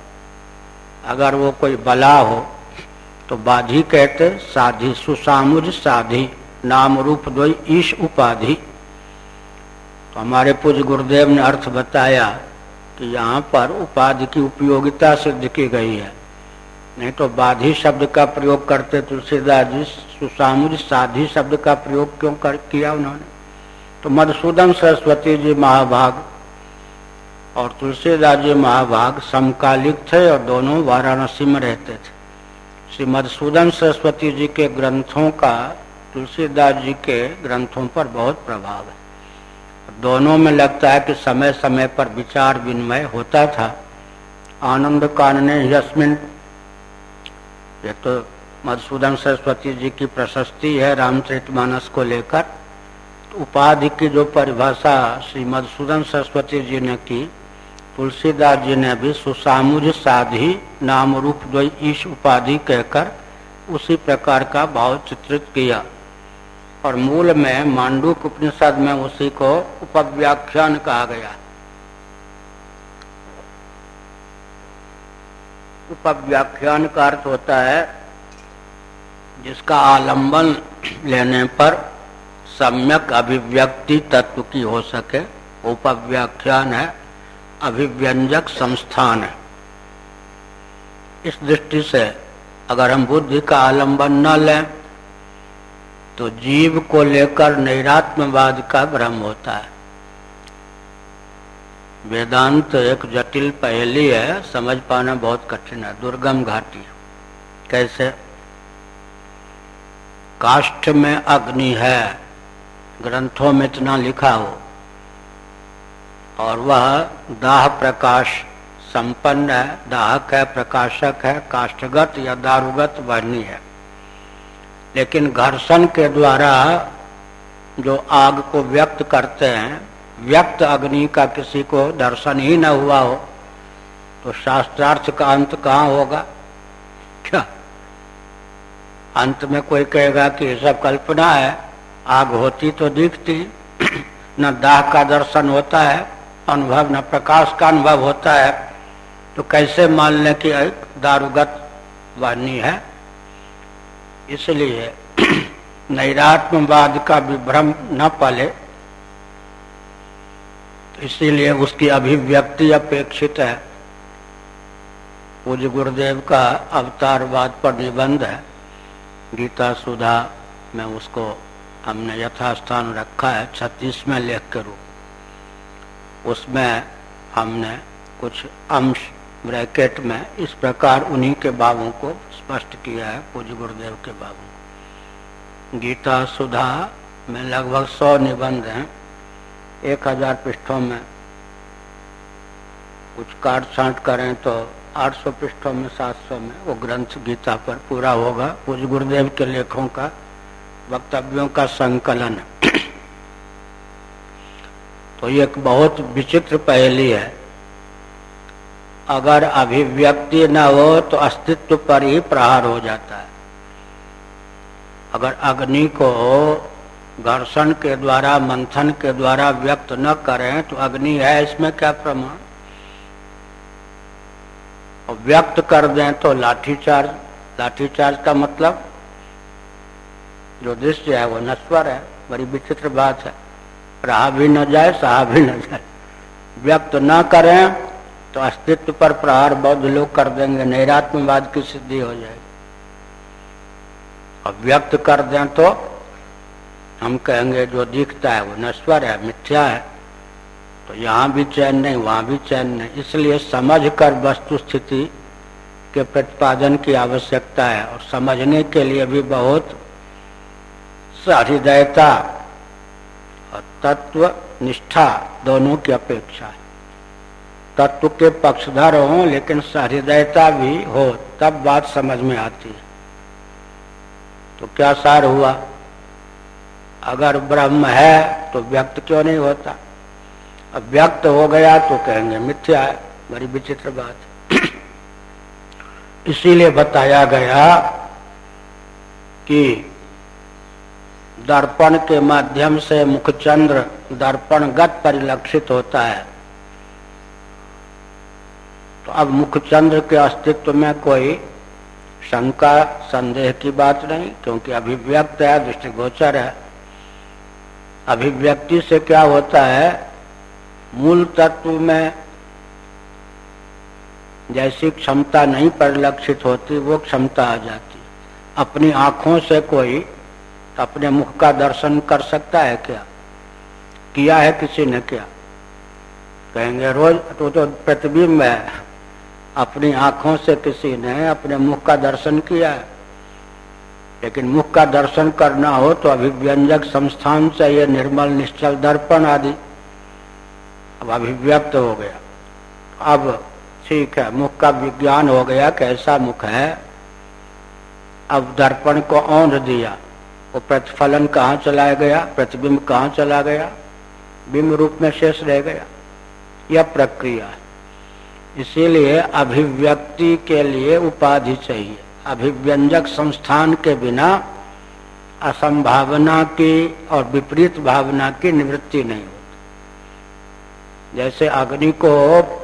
अगर वो कोई बला हो तो बाधी कहते साधी, सुसामुझ साधी, नाम रूप दो ईश उपाधि। तो हमारे पूज्य गुरुदेव ने अर्थ बताया कि यहाँ पर उपाधि की उपयोगिता सिद्ध की गई है। नहीं तो बाधी शब्द का प्रयोग करते तुलसीदास जी सुसामुज साधी शब्द का प्रयोग क्यों कर, किया उन्होंने? तो मधुसूदन सरस्वती जी महाभाग और तुलसीदास जी महाभाग समकालिक थे और दोनों वाराणसी में रहते थे। श्री मधुसूदन सरस्वती जी के ग्रंथों का, तुलसीदास जी के ग्रंथों पर बहुत प्रभाव है। दोनों में लगता है कि समय समय पर विचार विनिमय होता था। आनंद कान ने यस्मिन ये तो मधुसूदन सरस्वती जी की प्रशस्ति है रामचरित मानस को लेकर। उपाधि की जो परिभाषा श्री मधुसूदन सरस्वती जी ने की, तुलसीदास जी ने भी सुसामुज साधी नाम रूप द्व ईश उपाधि कहकर उसी प्रकार का भाव चित्रित किया। और मूल में मांडूक उपनिषद में उसी को उपव्याख्यान कहा गया। उपव्याख्यान का अर्थ होता है, जिसका आलंबन लेने पर सम्यक अभिव्यक्ति तत्व की हो सके। उपव्याख्यान है, अभिव्यंजक संस्थान है। इस दृष्टि से अगर हम बुद्धि का आलंबन न लें तो जीव को लेकर नैरात्मवाद का भ्रम होता है। वेदांत एक जटिल पहली है, समझ पाना बहुत कठिन है। दुर्गम घाटी। कैसे? काष्ठ में अग्नि है, ग्रंथों में इतना लिखा हो, और वह दाह प्रकाश संपन्न है, दाहक है, प्रकाशक है, काष्ठगत या दारुगत वर्णी है। लेकिन घर्षण के द्वारा जो आग को व्यक्त करते हैं व्यक्त अग्नि का किसी को दर्शन ही न हुआ हो तो शास्त्रार्थ का अंत कहाँ होगा? क्या? अंत में कोई कहेगा कि सब कल्पना है, आग होती तो दिखती, <clears throat> न दाह का दर्शन होता है, अनुभव न प्रकाश का अनुभव होता है तो कैसे मान लें कि दारुगत वाणी है? इसलिए <clears throat> नैरात्मवाद का विभ्रम न पले इसीलिए उसकी अभिव्यक्ति अपेक्षित है। पूज्य गुरुदेव का अवतारवाद पर निबंध है। गीता सुधा, में उसको हमने यथास्थान रखा है, छत्तीस में लेख के रूप। उसमें हमने कुछ अंश ब्रैकेट में इस प्रकार उन्हीं के बाबों को स्पष्ट किया है, पूज्य गुरुदेव के बाबू गीता सुधा में लगभग सौ निबंध हैं। एक हज़ार पृष्ठों में कुछ काट छाट करें तो 800 पृष्ठों में 700 में वो ग्रंथ गीता पर पूरा होगा। पूज्य गुरुदेव के लेखों का, वक्तव्यों का संकलन। तो ये एक बहुत विचित्र पहली है। अगर अभिव्यक्ति न हो तो अस्तित्व पर ही प्रहार हो जाता है। अगर अग्नि को घर्षण के द्वारा, मंथन के द्वारा व्यक्त न करें तो अग्नि है इसमें क्या प्रमाण? और व्यक्त कर दें तो लाठीचार्ज। लाठीचार्ज का मतलब जो दृश्य है वो नश्वर है, बड़ी विचित्र बात है। रहा भी न जाए, सहा भी न जाए। व्यक्त न करें तो अस्तित्व पर प्रहार बौद्ध लोग कर देंगे, नैरात्मवाद की सिद्धि हो जाएगी। अब व्यक्त कर दें तो हम कहेंगे, जो दिखता है, वो नश्वर है, मिथ्या है। तो यहाँ भी चैन नहीं, वहाँ भी चैन नहीं। इसलिए समझ कर वस्तु स्थिति के प्रतिपादन की आवश्यकता है और समझने के लिए भी बहुत सहृदयता और तत्व निष्ठा दोनों की अपेक्षा है। तत्व के पक्षधर हो, लेकिन सहृदयता भी हो, तब बात समझ में आती है। तो क्या सार हुआ? अगर ब्रह्म है तो व्यक्त क्यों नहीं होता? अब व्यक्त हो गया तो कहेंगे, मिथ्या है, बड़ी विचित्र बात। <clears throat> इसीलिए बताया गया कि दर्पण के माध्यम से मुखचंद्र दर्पणगत परिलक्षित होता है। तो अब मुखचंद्र के अस्तित्व में कोई शंका, संदेह की बात नहीं, क्योंकि अभिव्यक्त है, दृष्टिगोचर है। अभिव्यक्ति से क्या होता है? मूल तत्व में जैसी क्षमता नहीं परिलक्षित होती, वो क्षमता आ जाती। अपनी आँखों से कोई अपने मुख का दर्शन कर सकता है क्या? किया है किसी ने क्या? कहेंगे, रोज तो तो प्रतिबिंब है। अपनी आँखों से किसी ने अपने मुख का दर्शन किया है। लेकिन मुख का दर्शन करना हो तो अभिव्यंजक संस्थान चाहिए, निर्मल, निश्चल दर्पण आदि। अब अभिव्यक्त हो गया। अब ठीक है, मुख का विज्ञान हो गया कैसा मुख है। अब दर्पण को औंध दिया। वो प्रतिफलन कहाँ चला गया? प्रतिबिंब कहाँ चला गया? बिंब रूप में शेष रह गया। यह प्रक्रिया इसीलिए अभिव्यक्ति के लिए उपाधि चाहिए। अभिव्यंजक संस्थान के बिना असंभावना की और विपरीत भावना की निवृत्ति नहीं होती। जैसे अग्नि को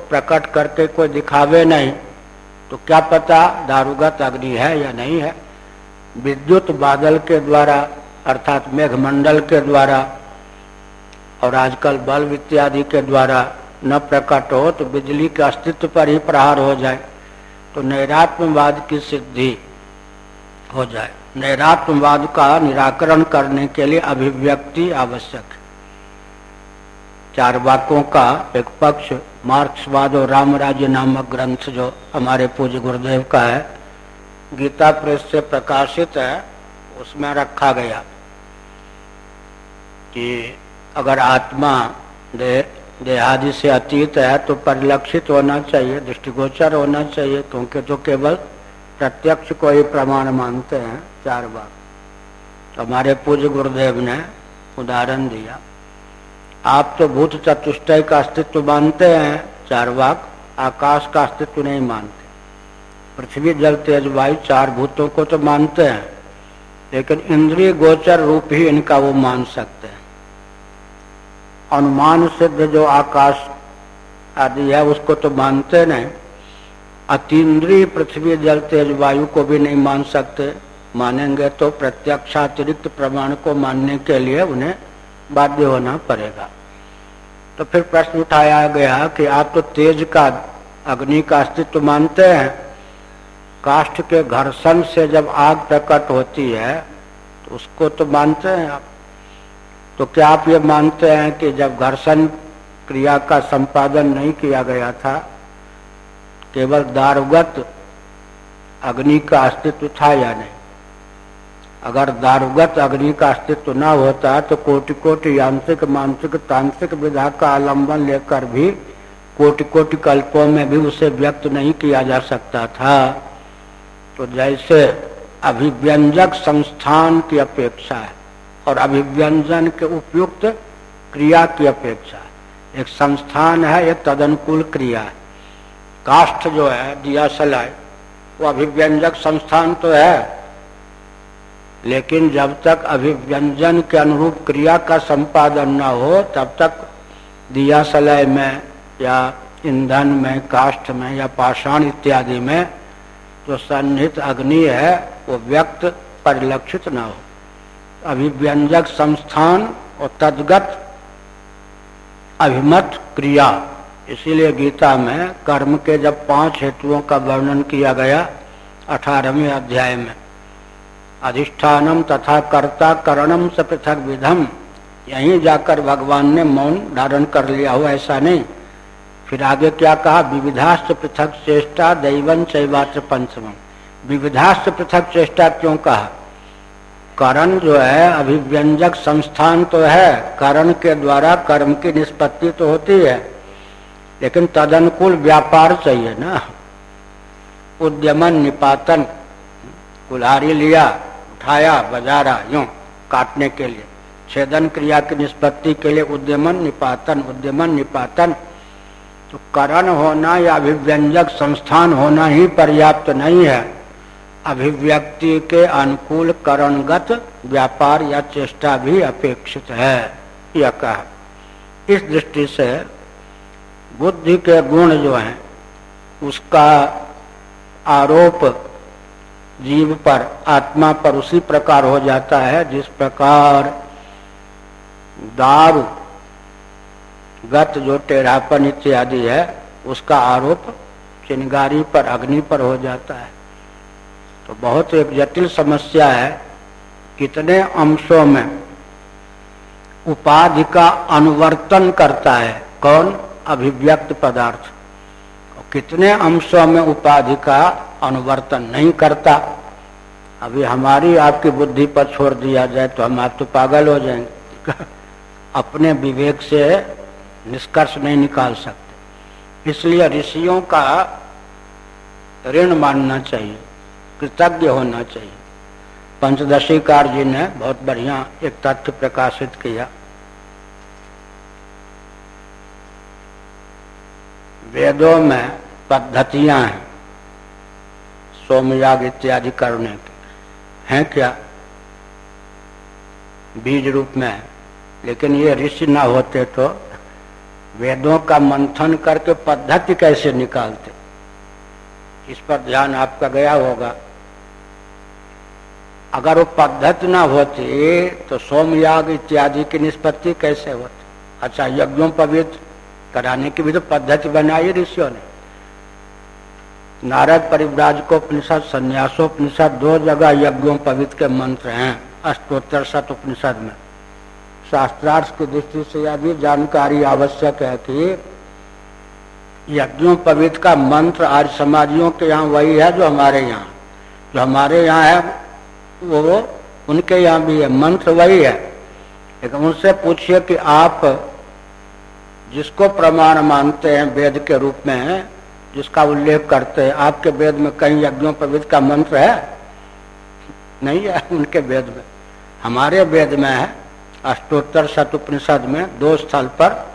प्रकट करके कोई दिखावे नहीं तो क्या पता दारुगत अग्नि है या नहीं है। विद्युत बादल के द्वारा, अर्थात मेघमंडल के द्वारा और आजकल बल्ब इत्यादि के द्वारा न प्रकट हो तो बिजली के अस्तित्व पर ही प्रहार हो जाए। तो नैरात्मवाद की सिद्धि हो जाए। नैरात्मवाद का निराकरण करने के लिए अभिव्यक्ति आवश्यक है। चार वाक्यों का एक पक्ष, मार्क्सवाद और रामराज्य नामक ग्रंथ जो हमारे पूज्य गुरुदेव का है, गीता प्रेस से प्रकाशित है, उसमें रखा गया कि अगर आत्मा दे देहादि से अतीत है तो परिलक्षित होना चाहिए, दृष्टिगोचर होना चाहिए, क्योंकि तो केवल प्रत्यक्ष को ही प्रमाण मानते हैं, चार बार। तो हमारे पूज्य गुरुदेव ने उदाहरण दिया। आप तो भूत चतुष्टय का अस्तित्व मानते हैं, चार वाक, आकाश का अस्तित्व नहीं मानते। पृथ्वी, जल, तेज, वायु, चार भूतों को तो मानते हैं, लेकिन इंद्रिय गोचर रूप ही इनका वो मान सकते हैं। अनुमान सिद्ध जो आकाश आदि है, उसको तो मानते नहीं। अतीन्द्रिय पृथ्वी जल तेज वायु को भी नहीं मान सकते। मानेंगे तो प्रत्यक्षातिरिक्त प्रमाण को मानने के लिए उन्हें बाध्य होना पड़ेगा। तो फिर प्रश्न उठाया गया कि आप तो तेज का, अग्नि का अस्तित्व मानते हैं। काष्ठ के घर्षण से जब आग प्रकट होती है तो उसको तो मानते हैं आप। तो क्या आप ये मानते हैं कि जब घर्षण क्रिया का संपादन नहीं किया गया था, केवल दारुगत अग्नि का अस्तित्व था या नहीं? अगर दारुगत अग्नि का अस्तित्व न होता तो कोटि कोटि यांत्रिक, मानसिक, तांत्रिक विधा का आलंबन लेकर भी कोटि कोटि कल्पों में भी उसे व्यक्त नहीं किया जा सकता था। तो जैसे अभिव्यंजक संस्थान की अपेक्षा है और अभिव्यंजन के उपयुक्त क्रिया की अपेक्षा। एक संस्थान है, एक तदनुकूल क्रिया। है काष्ठ जो है दिया सलाई वो अभिव्यंजक संस्थान तो है। लेकिन जब तक अभिव्यंजन के अनुरूप क्रिया का संपादन न हो, तब तक दिया सलय में या ईंधन में, काष्ठ में या पाषाण इत्यादि में जो सन्निहित अग्नि है, वो व्यक्त परिलक्षित न हो। अभिव्यंजक संस्थान और तदगत अभिमत क्रिया। इसीलिए गीता में कर्म के जब पाँच हेतुओं का वर्णन किया गया, अठारहवें अध्याय में, अधिष्ठानम तथा कर्ता करणम से पृथक विधम, यहीं जाकर भगवान ने मौन धारण कर लिया हो, ऐसा नहीं। फिर आगे क्या कहा? विविधास्त्र पृथक चेष्टा दैवन चैवात्र पंचम। विविधास्त्र पृथक चेष्टा क्यों कहा? करण जो है, अभिव्यंजक संस्थान तो है, करण के द्वारा कर्म की निष्पत्ति तो होती है, लेकिन तदनुकूल व्यापार चाहिए ना। उद्यमन निपातन कुल्हारी लिया, उठाया, बजारा यूँ काटने के लिए। छेदन क्रिया की निष्पत्ति के लिए उद्यमन निपातन उद्यमन निपातन। तो करण होना या अभिव्यंजक संस्थान होना ही पर्याप्त नहीं है। अभिव्यक्ति के अनुकूल करणगत व्यापार या चेष्टा भी अपेक्षित है, यह कहा। इस दृष्टि से बुद्धि के गुण जो हैं, उसका आरोप जीव पर, आत्मा पर उसी प्रकार हो जाता है जिस प्रकार दारू, गत जो टेढ़ापन इत्यादि है, उसका आरोप चिंगारी पर, अग्नि पर हो जाता है। तो बहुत एक जटिल समस्या है, कितने अंशों में। उपाधि का अनुवर्तन करता है, कौन? अभिव्यक्त पदार्थ। कितने अंशों में उपाधि का अनुवर्तन नहीं करता? अभी हमारी आपकी बुद्धि पर छोड़ दिया जाए तो हम आप तो पागल हो जाएँगे। <laughs> अपने विवेक से निष्कर्ष नहीं निकाल सकते। इसलिए ऋषियों का ऋण मानना चाहिए। कृतज्ञ होना चाहिए। पंचदशी कार जी ने बहुत बढ़िया एक तथ्य प्रकाशित किया। वेदों में पद्धतियाँ हैं, सोमयाग इत्यादि करने की। हैं क्या? बीज रूप में। लेकिन ये ऋषि ना होते तो वेदों का मंथन करके पद्धति कैसे निकालते? इस पर ध्यान आपका गया होगा। अगर वो पद्धति ना होती तो सोमयाग इत्यादि की निष्पत्ति कैसे होती? अच्छा यज्ञों पवित्र कराने की भी तो पद्धति बनाई ऋषियों ने। नारद परिव्राज को उपनिषद, संन्यासोपनिषद, दो जगह यज्ञों पवित्र के मंत्र हैं, अष्टोत्तर शत उपनिषद में। शास्त्रार्थ की दृष्टि से यह भी जानकारी आवश्यक है कि यज्ञों पवित्र का मंत्र आज समाजियों के यहाँ वही है जो हमारे यहाँ। जो हमारे यहाँ है वो, उनके यहाँ भी है मंत्र वही है। लेकिन उनसे पूछिए कि आप जिसको प्रमाण मानते हैं वेद के रूप में जिसका उल्लेख करते हैं आपके वेद में कहीं यज्ञों पवित्र का मंत्र है? नहीं है उनके वेद में। हमारे वेद में है अष्टोत्तर शतुपनिषद में दो स्थल पर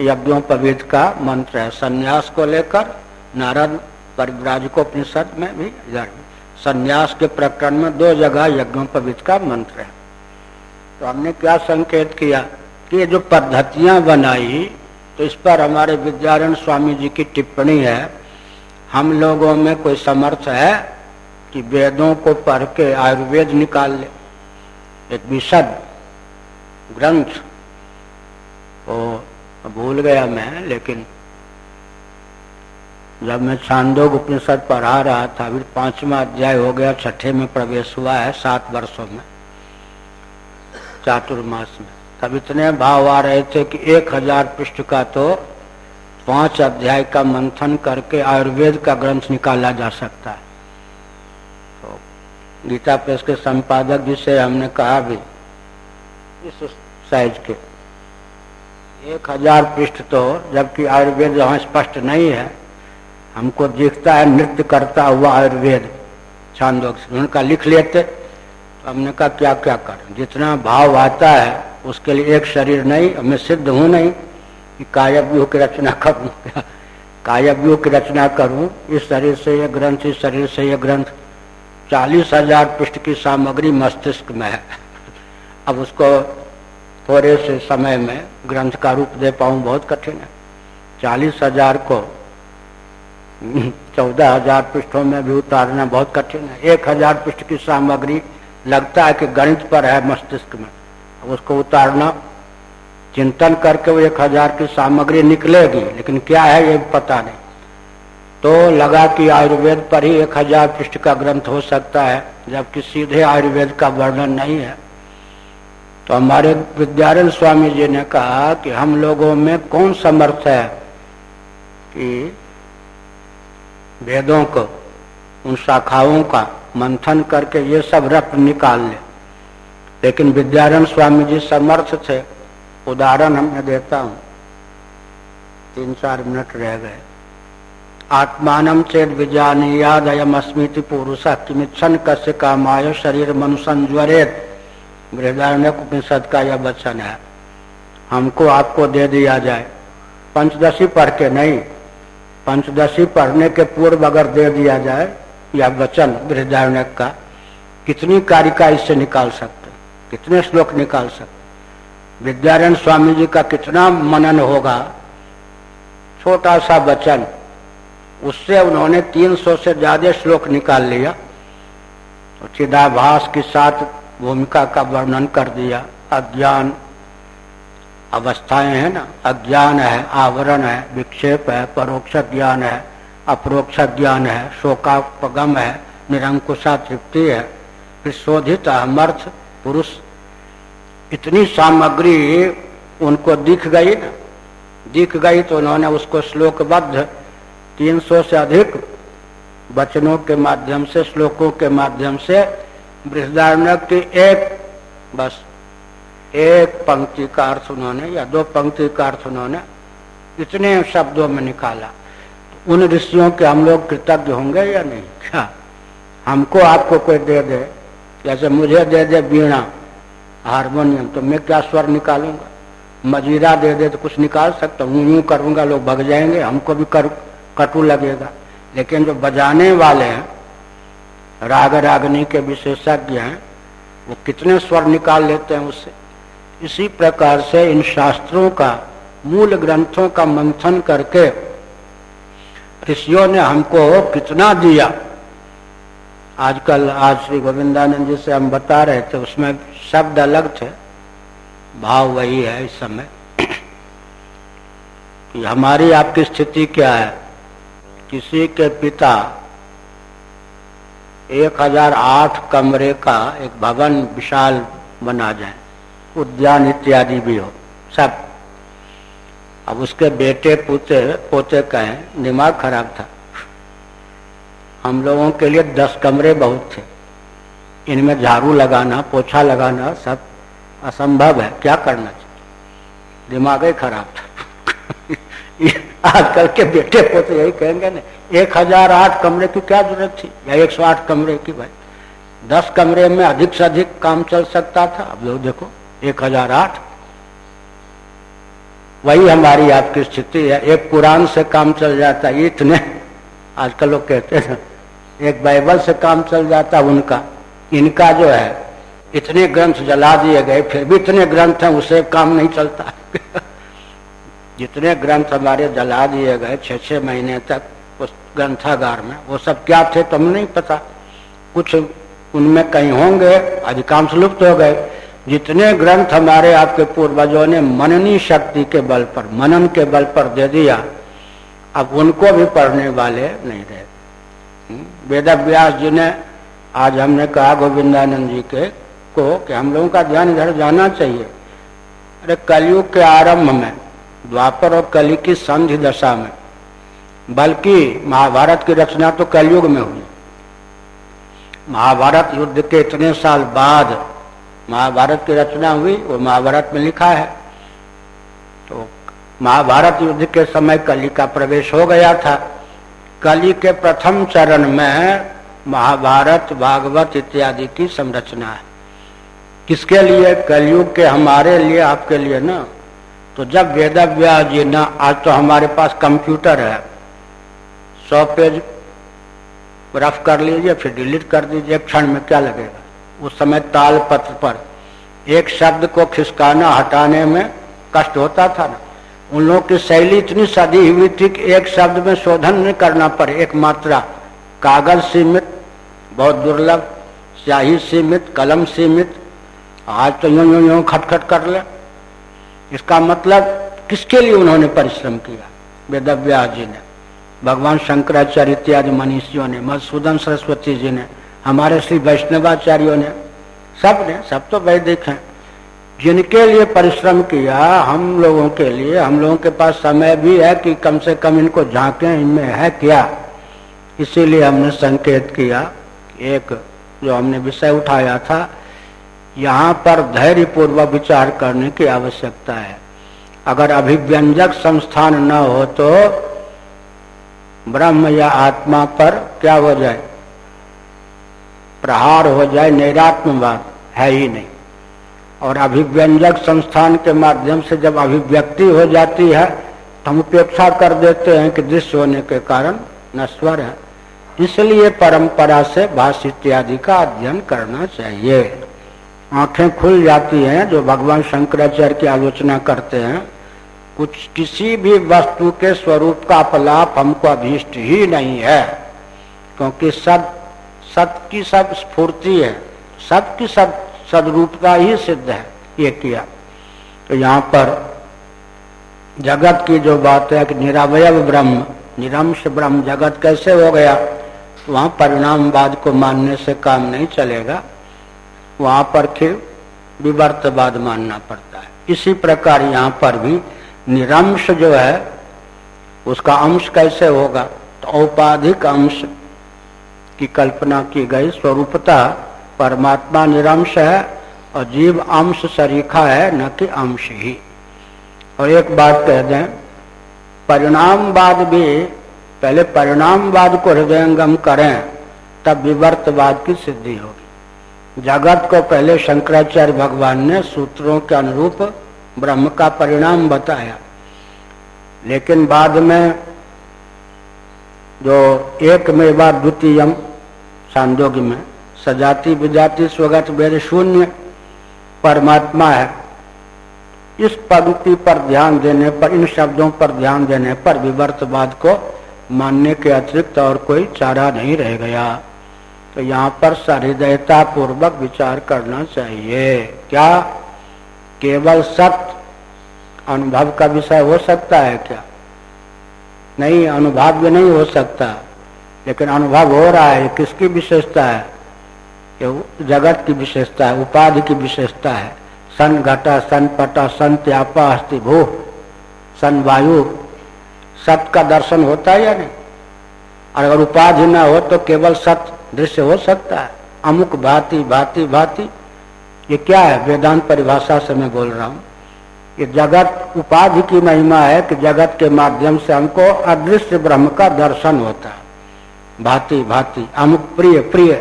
यज्ञों पवित्र का मंत्र है। संन्यास को लेकर नारद परिव्राजकोपनिषद में भी संन्यास के प्रकरण में दो जगह यज्ञों पवित्र का मंत्र है। तो हमने क्या संकेत किया कि ये जो पद्धतियाँ बनाई तो इस पर हमारे विद्यारण स्वामी जी की टिप्पणी है। हम लोगों में कोई समर्थ है कि वेदों को पढ़ के आयुर्वेद निकाल ले? एक विशद ग्रंथ। वो भूल गया मैं, लेकिन जब मैं छांदोग उपनिषद पढ़ा रहा था अभी पांचवा अध्याय हो गया, छठे में प्रवेश हुआ है सात वर्षों में, चातुर्मास में। तब इतने भाव आ रहे थे कि एक हज़ार पृष्ठ का तो पाँच अध्याय का मंथन करके आयुर्वेद का ग्रंथ निकाला जा सकता है। तो गीता प्रेस के संपादक जी से हमने कहा भी, इस साइज़ के एक हज़ार पृष्ठ तो जबकि आयुर्वेद वहाँ स्पष्ट नहीं है हमको दिखता है, नृत्य करता हुआ आयुर्वेद छांदोग उनका लिख लेते तो हमने कहा, क्या क्या कर? जितना भाव आता है, उसके लिए एक शरीर नहीं, मैं सिद्ध हूँ नहीं कि कायव्यूह की रचना करूँ। <laughs> कायव्यूह की रचना करूँ, इस शरीर से यह ग्रंथ, इस शरीर से यह ग्रंथ। चालीस हज़ार पृष्ठ की सामग्री मस्तिष्क में है। <laughs> अब उसको थोड़े से समय में ग्रंथ का रूप दे पाऊँ, बहुत कठिन है। चालीस हज़ार को चौदह हज़ार पृष्ठों में भी उतारना बहुत कठिन है। एक हज़ार पृष्ठ की सामग्री लगता है कि गणित पर है मस्तिष्क में। उसको उतारना, चिंतन करके वो एक हज़ार की सामग्री निकलेगी, लेकिन क्या है ये पता नहीं। तो लगा कि आयुर्वेद पर ही एक हज़ार पृष्ठ का ग्रंथ हो सकता है, जबकि सीधे आयुर्वेद का वर्णन नहीं है। तो हमारे विद्यारण स्वामी जी ने कहा कि हम लोगों में कौन समर्थ है कि वेदों को, उन शाखाओं का मंथन करके ये सब रत्न निकाल ले। लेकिन विद्यारण स्वामी जी समर्थ थे। उदाहरण मैं देता हूँ। तीन चार मिनट रह गए। आत्मान चेत विजानीयाद अयम अस्मृति पुरुष किमिच्छन कस्य कामाय शरीर मनुसंज्वरेत बृहदारण्य उपनिषद का यह वचन है। हमको आपको दे दिया जाए। पंचदशी पढ़ के नहीं पंचदशी पढ़ने के पूर्व अगर दे दिया जाए, या वचन बृहदारण्य का, कितनी कारिका इससे निकाल सकते कितने श्लोक निकाल सकते विद्यारण स्वामी जी का कितना मनन होगा? छोटा सा वचन, उससे उन्होंने 300 से ज़्यादा श्लोक निकाल लिया। चिदाभास के साथ भूमिका का वर्णन कर दिया, अज्ञान अवस्थाएँ है ना, अज्ञान है, आवरण है, विक्षेप है, परोक्ष ज्ञान है, अप्रोक्ष ज्ञान है, शोकापगम है, निरंकुशा तृप्ति है, फिर शोधित अमर्थ पुरुष। इतनी सामग्री उनको दिख गई ना, दिख गई तो उन्होंने उसको श्लोकबद्ध 300 से अधिक वचनों के माध्यम से, श्लोकों के माध्यम से, बृहदारण्य की एक, बस एक पंक्ति का अर्थ उन्होंने या दो पंक्ति का अर्थ उन्होंने इतने शब्दों में निकाला। उन ऋषियों के हम लोग कृतज्ञ होंगे या नहीं? क्या? हमको आपको कोई दे दे। जैसे मुझे दे दे बीणा हारमोनियम तो मैं क्या स्वर निकालूँगा? मजीरा दे दे तो कुछ निकाल सकता हूँ। यूँ करूँगा, लोग भग जाएँगे, हमको भी कर, कटु लगेगा। लेकिन जो बजाने वाले हैं, राग रागनी के विशेषज्ञ हैं, वो कितने स्वर निकाल लेते हैं उससे? इसी प्रकार से इन शास्त्रों का, मूल ग्रंथों का मंथन करके ऋषियों ने हमको कितना दिया। आजकल आज श्री गोविंदानंद जी से हम बता रहे थे, उसमें शब्द अलग थे। भाव वही है इस समय। कि हमारी आपकी स्थिति क्या है? किसी के पिता एक हज़ार आठ कमरे का एक भवन विशाल बना जाए। उद्यान इत्यादि भी हो, सब। अब उसके बेटे पोते पोते कहें दिमाग खराब था। हम लोगों के लिए दस कमरे बहुत थे। इनमें झाड़ू लगाना, पोछा लगाना, सब असंभव है। क्या करना चाहिए? दिमाग ही खराब था। <laughs> आजकल के बेटे पोते यही कहेंगे ना, एक हज़ार आठ कमरे की क्या ज़रूरत थी? या एक सौ आठ कमरे की भाई। दस कमरे में अधिक से अधिक काम चल सकता था। अब लोग देखो। एक हज़ार आठ। वही हमारी आपकी स्थिति है। एक कुरान से काम चल जाता है, इतने। आजकल लोग कहते हैं, एक बाइबल से काम चल जाता उनका। इनका जो है, इतने ग्रंथ जला दिए गए, फिर भी इतने ग्रंथ हैं, उसे काम नहीं चलता। <laughs> जितने ग्रंथ हमारे जला दिए गए छह छह महीने तक, उस ग्रंथागार में, वो सब क्या थे तुम नहीं पता। कुछ उनमें कहीं होंगे, अधिकांश लुप्त हो गए। जितने ग्रंथ हमारे आपके पूर्वजों ने मननी शक्ति के बल पर मनन के बल पर दे दिया अब उनको भी पढ़ने वाले नहीं रहे। हम्म, वेद व्यास जी ने आज हमने कहा गोविंदानंद जी के को कि हम लोगों का ध्यान इधर जाना चाहिए। अरे कलयुग के आरंभ में द्वापर और कली की संधि दशा में बल्कि महाभारत की रचना तो कलयुग में हुई। महाभारत युद्ध के इतने साल बाद महाभारत की रचना हुई, वो महाभारत में लिखा है। तो महाभारत युद्ध के समय कली का प्रवेश हो गया था। कली के प्रथम चरण में महाभारत, भागवत इत्यादि की संरचना है। किसके लिए? कलयुग के, हमारे लिए, आपके लिए ना। तो जब वेद व्यास जी ना, आज तो हमारे पास कंप्यूटर है। सौ पेज, रफ कर लीजिए, फिर डिलीट कर दीजिए, क्षण में क्या लगेगा? उस समय ताल पत्र पर एक शब्द को खिसकाना, हटाने में कष्ट होता था ना। उन लोगों की शैली इतनी सदी हुई थी कि एक शब्द में शोधन नहीं करना पड़े, एक मात्रा। कागज़ सीमित, बहुत दुर्लभ, स्याही सीमित, कलम सीमित। आज तो यूँ यूँ यूँ खटखट कर ले। इसका मतलब किसके लिए उन्होंने परिश्रम किया? वेदव्यास जी ने, भगवान शंकराचार्य इत्यादि मनीषियों ने, मधुसूदन सरस्वती जी ने हमारे श्री वैष्णवाचार्यों ने सबने सब तो वैदिक हैं, जिनके लिए परिश्रम किया, हम लोगों के लिए, हम लोगों के पास समय भी है कि कम से कम इनको झांके, इनमें है क्या? इसीलिए हमने संकेत किया एक जो हमने विषय उठाया था, यहाँ पर धैर्य पूर्वक विचार करने की आवश्यकता है। अगर अभिव्यंजक संस्थान न हो तो ब्रह्म या आत्मा पर क्या हो जाए? प्रहार हो जाए नैरात्मवाद है ही नहीं। और अभिव्यंजक संस्थान के माध्यम से जब अभिव्यक्ति हो जाती है तो हम उपेक्षा कर देते हैं कि दृश्य होने के कारण नश्वर है। इसलिए परंपरा से भाष्य इत्यादि का अध्ययन करना चाहिए। आँखें खुल जाती हैं, जो भगवान शंकराचार्य की आलोचना करते हैं, कुछ किसी भी वस्तु के स्वरूप का अपलाप हमको अभीष्ट ही नहीं है, क्योंकि सब सत की सब स्फूर्ति है सब की सब सदरूपता ही सिद्ध है, ये किया। तो यहाँ पर जगत की जो बात है कि निरावय ब्रह्म, निरंश ब्रह्म जगत कैसे हो गया, वहाँ परिणामवाद को मानने से काम नहीं चलेगा। वहाँ पर फिर विवर्तवाद मानना पड़ता है। इसी प्रकार यहाँ पर भी निरंश जो है, उसका अंश कैसे होगा? तो औपाधिक अंश की कल्पना की गई, स्वरूपता परमात्मा निरंश है और जीव अंश सरीखा है, न कि अंश ही। और एक बात कह दें, परिणामवाद भी, पहले परिणामवाद को हृदयंगम करें, तब विवर्तवाद की सिद्धि होगी। जगत को पहले शंकराचार्य भगवान ने सूत्रों के अनुरूप ब्रह्म का परिणाम बताया। लेकिन बाद में जो एक में बात सांदोग्य में, सजाति विजाति स्वगत वेद शून्य परमात्मा है। इस पंक्ति पर ध्यान देने पर, इन शब्दों पर ध्यान देने पर विवर्तवाद को मानने के अतिरिक्त और कोई चारा नहीं रह गया। तो यहाँ पर सहृदयता पूर्वक विचार करना चाहिए। क्या? केवल सत्य अनुभव का विषय हो सकता है क्या? नहीं, अनुभव भी नहीं हो सकता। लेकिन अनुभव हो रहा है, किसकी विशेषता है? ये जगत की विशेषता है, उपाधि की विशेषता है। सन घटा, सन पटा, सन त्यापा, अस्थि भू, सन वायु। सत का दर्शन होता है या नहीं? और अगर उपाधि न हो तो केवल सत दृश्य हो सकता है। अमुक भांति भांति भांति। ये क्या है? वेदांत परिभाषा से मैं बोल रहा हूँ। ये जगत, उपाधि की महिमा है कि जगत के माध्यम से हमको अदृश्य ब्रह्म का दर्शन होता है। भांति भांति, अमुक प्रिय प्रिय।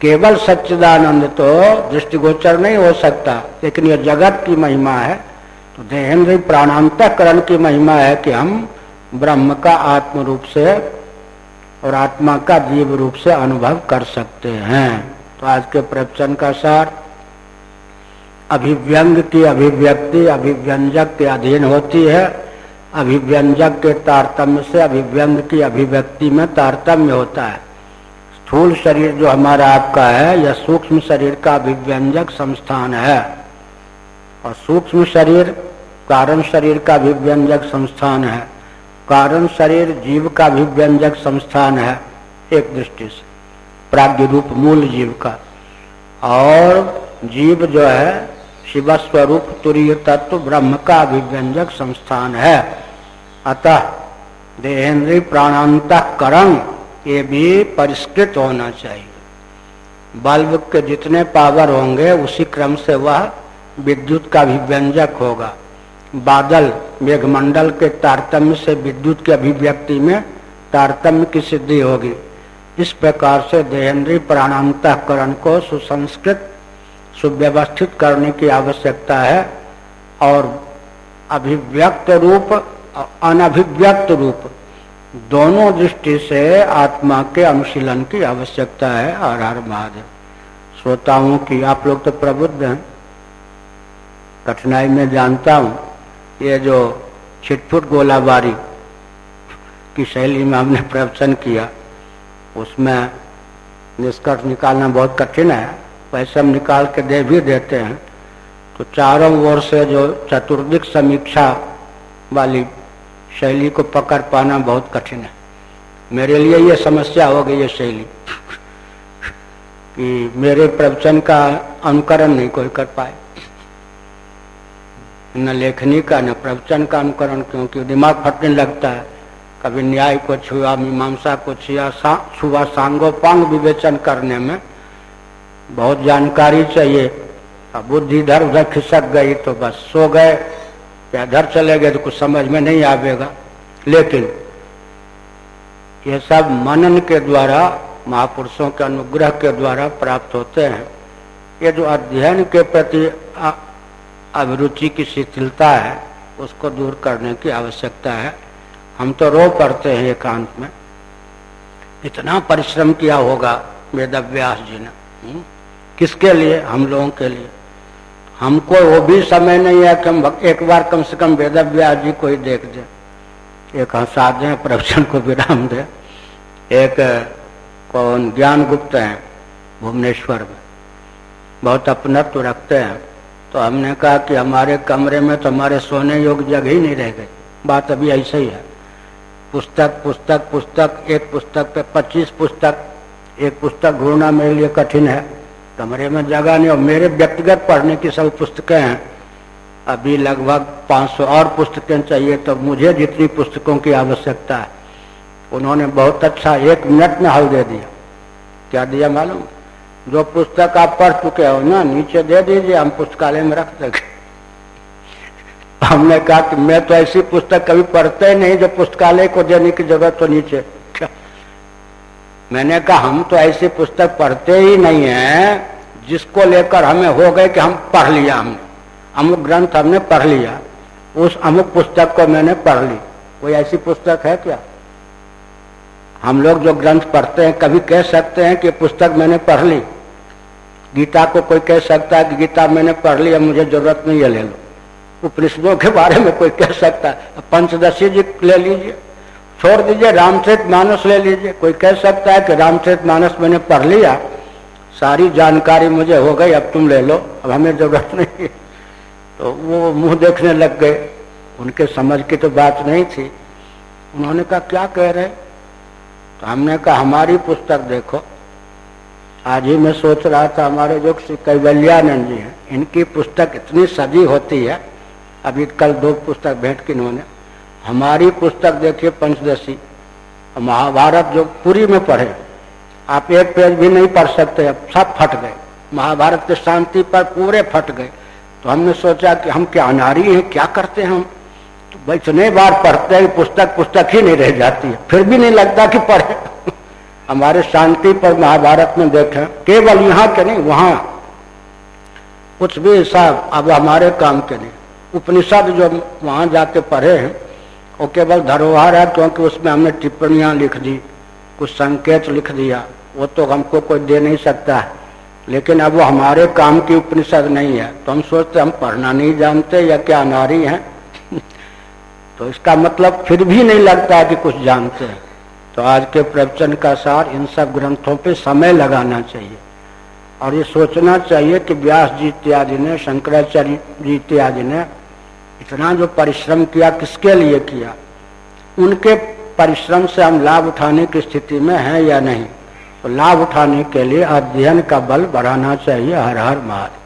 केवल सच्चिदानंद तो दृष्टिगोचर नहीं हो सकता। लेकिन यह जगत की महिमा है। तो देहेंद्र प्राणांतकरण की महिमा है कि हम ब्रह्म का आत्म रूप से और आत्मा का जीव रूप से अनुभव कर सकते हैं। तो आज के प्रवचन का सार, अभिव्यंग की अभिव्यक्ति, अभिव्यंजक के अधीन होती है। अभिव्यंजक के तारतम्य से अभिव्यंग की अभिव्यक्ति में तारतम्य होता है। स्थूल शरीर जो हमारा आपका है, यह सूक्ष्म शरीर का अभिव्यंजक संस्थान है। और सूक्ष्म शरीर, कारण शरीर का अभिव्यंजक संस्थान है। कारण शरीर जीव का अभिव्यंजक संस्थान है, एक दृष्टि से। प्राग्ञ रूप मूल जीव का। और जीव जो है शिव स्वरूप तुरीय तत्व ब्रह्म का अभिव्यंजक संस्थान है। अतः देहेन्द्रीय प्राणांतकरण ये भी परिष्कृत होना चाहिए। बल्ब के जितने पावर होंगे, उसी क्रम से वह विद्युत का अभिव्यंजक होगा। बादल मेघमंडल के तारतम्य से विद्युत की अभिव्यक्ति में तारतम्य की सिद्धि होगी। इस प्रकार से देहेंद्रीय प्राणांतकरण को सुसंस्कृत सुव्यवस्थित करने की आवश्यकता है और अभिव्यक्त रूप, अनभिव्यक्त रूप, दोनों दृष्टि से आत्मा के अनुशीलन की आवश्यकता है हर हर महादेव श्रोताओं की, आप लोग तो प्रबुद्ध हैं। कठिनाई में जानता हूँ, ये जो छिटफुट गोलाबारी की शैली में हमने प्रवचन किया, उसमें निष्कर्ष निकालना बहुत कठिन है। हम निकाल के दे भी देते हैं तो चारों ओर से जो चतुर्दिक समीक्षा वाली शैली को पकड़ पाना बहुत कठिन है। मेरे लिए ये समस्या हो गई ये शैली कि मेरे प्रवचन का अनुकरण नहीं कोई कर पाए। न लेखनी का न प्रवचन का अनुकरण क्योंकि दिमाग फटने लगता है। कभी न्याय को छुआ मीमांसा को छुआ सा, छुआ सांगोपांग विवेचन करने में बहुत जानकारी चाहिए। अब बुद्धि इधर उधर खिसक गई तो बस सो गए। या इधर चले गए तो कुछ समझ में नहीं आवेगा। लेकिन ये सब मनन के द्वारा, महापुरुषों के अनुग्रह के द्वारा प्राप्त होते हैं। ये जो अध्ययन के प्रति अभिरुचि की शिथिलता है, उसको दूर करने की आवश्यकता है। हम तो रो पड़ते हैं एकांत में। इतना परिश्रम किया होगा वेद व्यास जी ने। हम्म? किसके लिए? हम लोगों के लिए। हमको वो भी समय नहीं है कि हम एक बार कम से कम वेद व्यास जी को ही देख दे। एक हंसा दे प्रवचन को विराम दे। एक कौन ज्ञान गुप्त है भुवनेश्वर में। बहुत अपनत्व रखते हैं। तो हमने कहा कि हमारे कमरे में तो हमारे सोने योग जगह ही नहीं रह गई। बात अभी ऐसे ही है। पुस्तक पुस्तक पुस्तक, एक पुस्तक पे पच्चीस पुस्तक। एक पुस्तक ढूंढना मेरे लिए कठिन है। कमरे में जगह नहीं, और मेरे व्यक्तिगत पढ़ने की सब पुस्तकें हैं। अभी लगभग 500 और पुस्तकें चाहिए तो मुझे जितनी पुस्तकों की आवश्यकता है। उन्होंने बहुत अच्छा एक मिनट में हल दे दिया। क्या दिया मालूम? जो पुस्तक आप पढ़ चुके हो ना, नीचे दे दीजिए, हम पुस्तकालय में रख देंगे। हमने कहा कि मैं तो ऐसी पुस्तक कभी पढ़ते ही नहीं, जो पुस्तकालय को देने की ज़रूरत तो नीचे। मैंने कहा, हम तो ऐसी पुस्तक पढ़ते ही नहीं है, जिसको लेकर हमें हो गए कि हम पढ़ लिया हमने अमुक ग्रंथ हमने पढ़ लिया, उस अमुक पुस्तक को मैंने पढ़ ली। कोई ऐसी पुस्तक है क्या? हम लोग जो ग्रंथ पढ़ते हैं, कभी कह सकते हैं कि पुस्तक मैंने पढ़ ली। गीता को कोई कह सकता है कि गीता मैंने पढ़ ली, अब मुझे ज़रूरत नहीं है ले लो। उपनिषदों के बारे में कोई कह सकता है। पंचदशी जी ले लीजिए। छोड़ दीजिए, रामचरित मानस ले लीजिए। कोई कह सकता है कि रामचरित मानस मैंने पढ़ लिया? सारी जानकारी मुझे हो गई, अब तुम ले लो। अब हमें ज़रूरत नहीं। तो वो मुँह देखने लग गए। उनके समझ की तो बात नहीं थी। उन्होंने कहा, क्या कह रहे? तो हमने कहा, हमारी पुस्तक देखो। आज ही मैं सोच रहा था, हमारे जो श्री कैवल्यानंद जी हैं, इनकी पुस्तक इतनी सजी होती है। अभी कल दो पुस्तक भेंट की इन्होंने। हमारी पुस्तक देखिए पंचदशी। महाभारत जो पूरी में पढ़े, आप एक पेज भी नहीं पढ़ सकते, अब सब फट गए। महाभारत के शांति पर पूरे फट गए। तो हमने सोचा कि हम क्या अनारी हैं, क्या करते हैं हम? तो इतने बार पढ़ते हैं, पुस्तक पुस्तक ही नहीं रह जाती है। फिर भी नहीं लगता कि पढ़े। <laughs> हमारे शांति पर महाभारत में देखें, केवल यहाँ के नहीं, वहाँ। कुछ भी हिसाब अब हमारे काम के नहीं उपनिषद जो वहाँ जाके पढ़े हैं वो केवल धरोहर है, क्योंकि उसमें हमने टिप्पणियाँ लिख दी, कुछ संकेत लिख दिया। वो तो हमको कोई दे नहीं सकता है। लेकिन अब वो हमारे काम की उपनिषद नहीं है। तो हम सोचते हम पढ़ना नहीं जानते या क्या नारी हैं। <laughs> तो इसका मतलब फिर भी नहीं लगता है कि कुछ जानते हैं। तो आज के प्रवचन का सार इन सब ग्रंथों पे समय लगाना चाहिए। और ये सोचना चाहिए कि व्यास जी इत्यादि ने, शंकराचार्य जी इत्यादि ने इतना जो परिश्रम किया, किसके लिए किया? उनके परिश्रम से हम लाभ उठाने की स्थिति में हैं या नहीं? तो लाभ उठाने के लिए अध्ययन का बल बढ़ाना चाहिए हर हर महादेव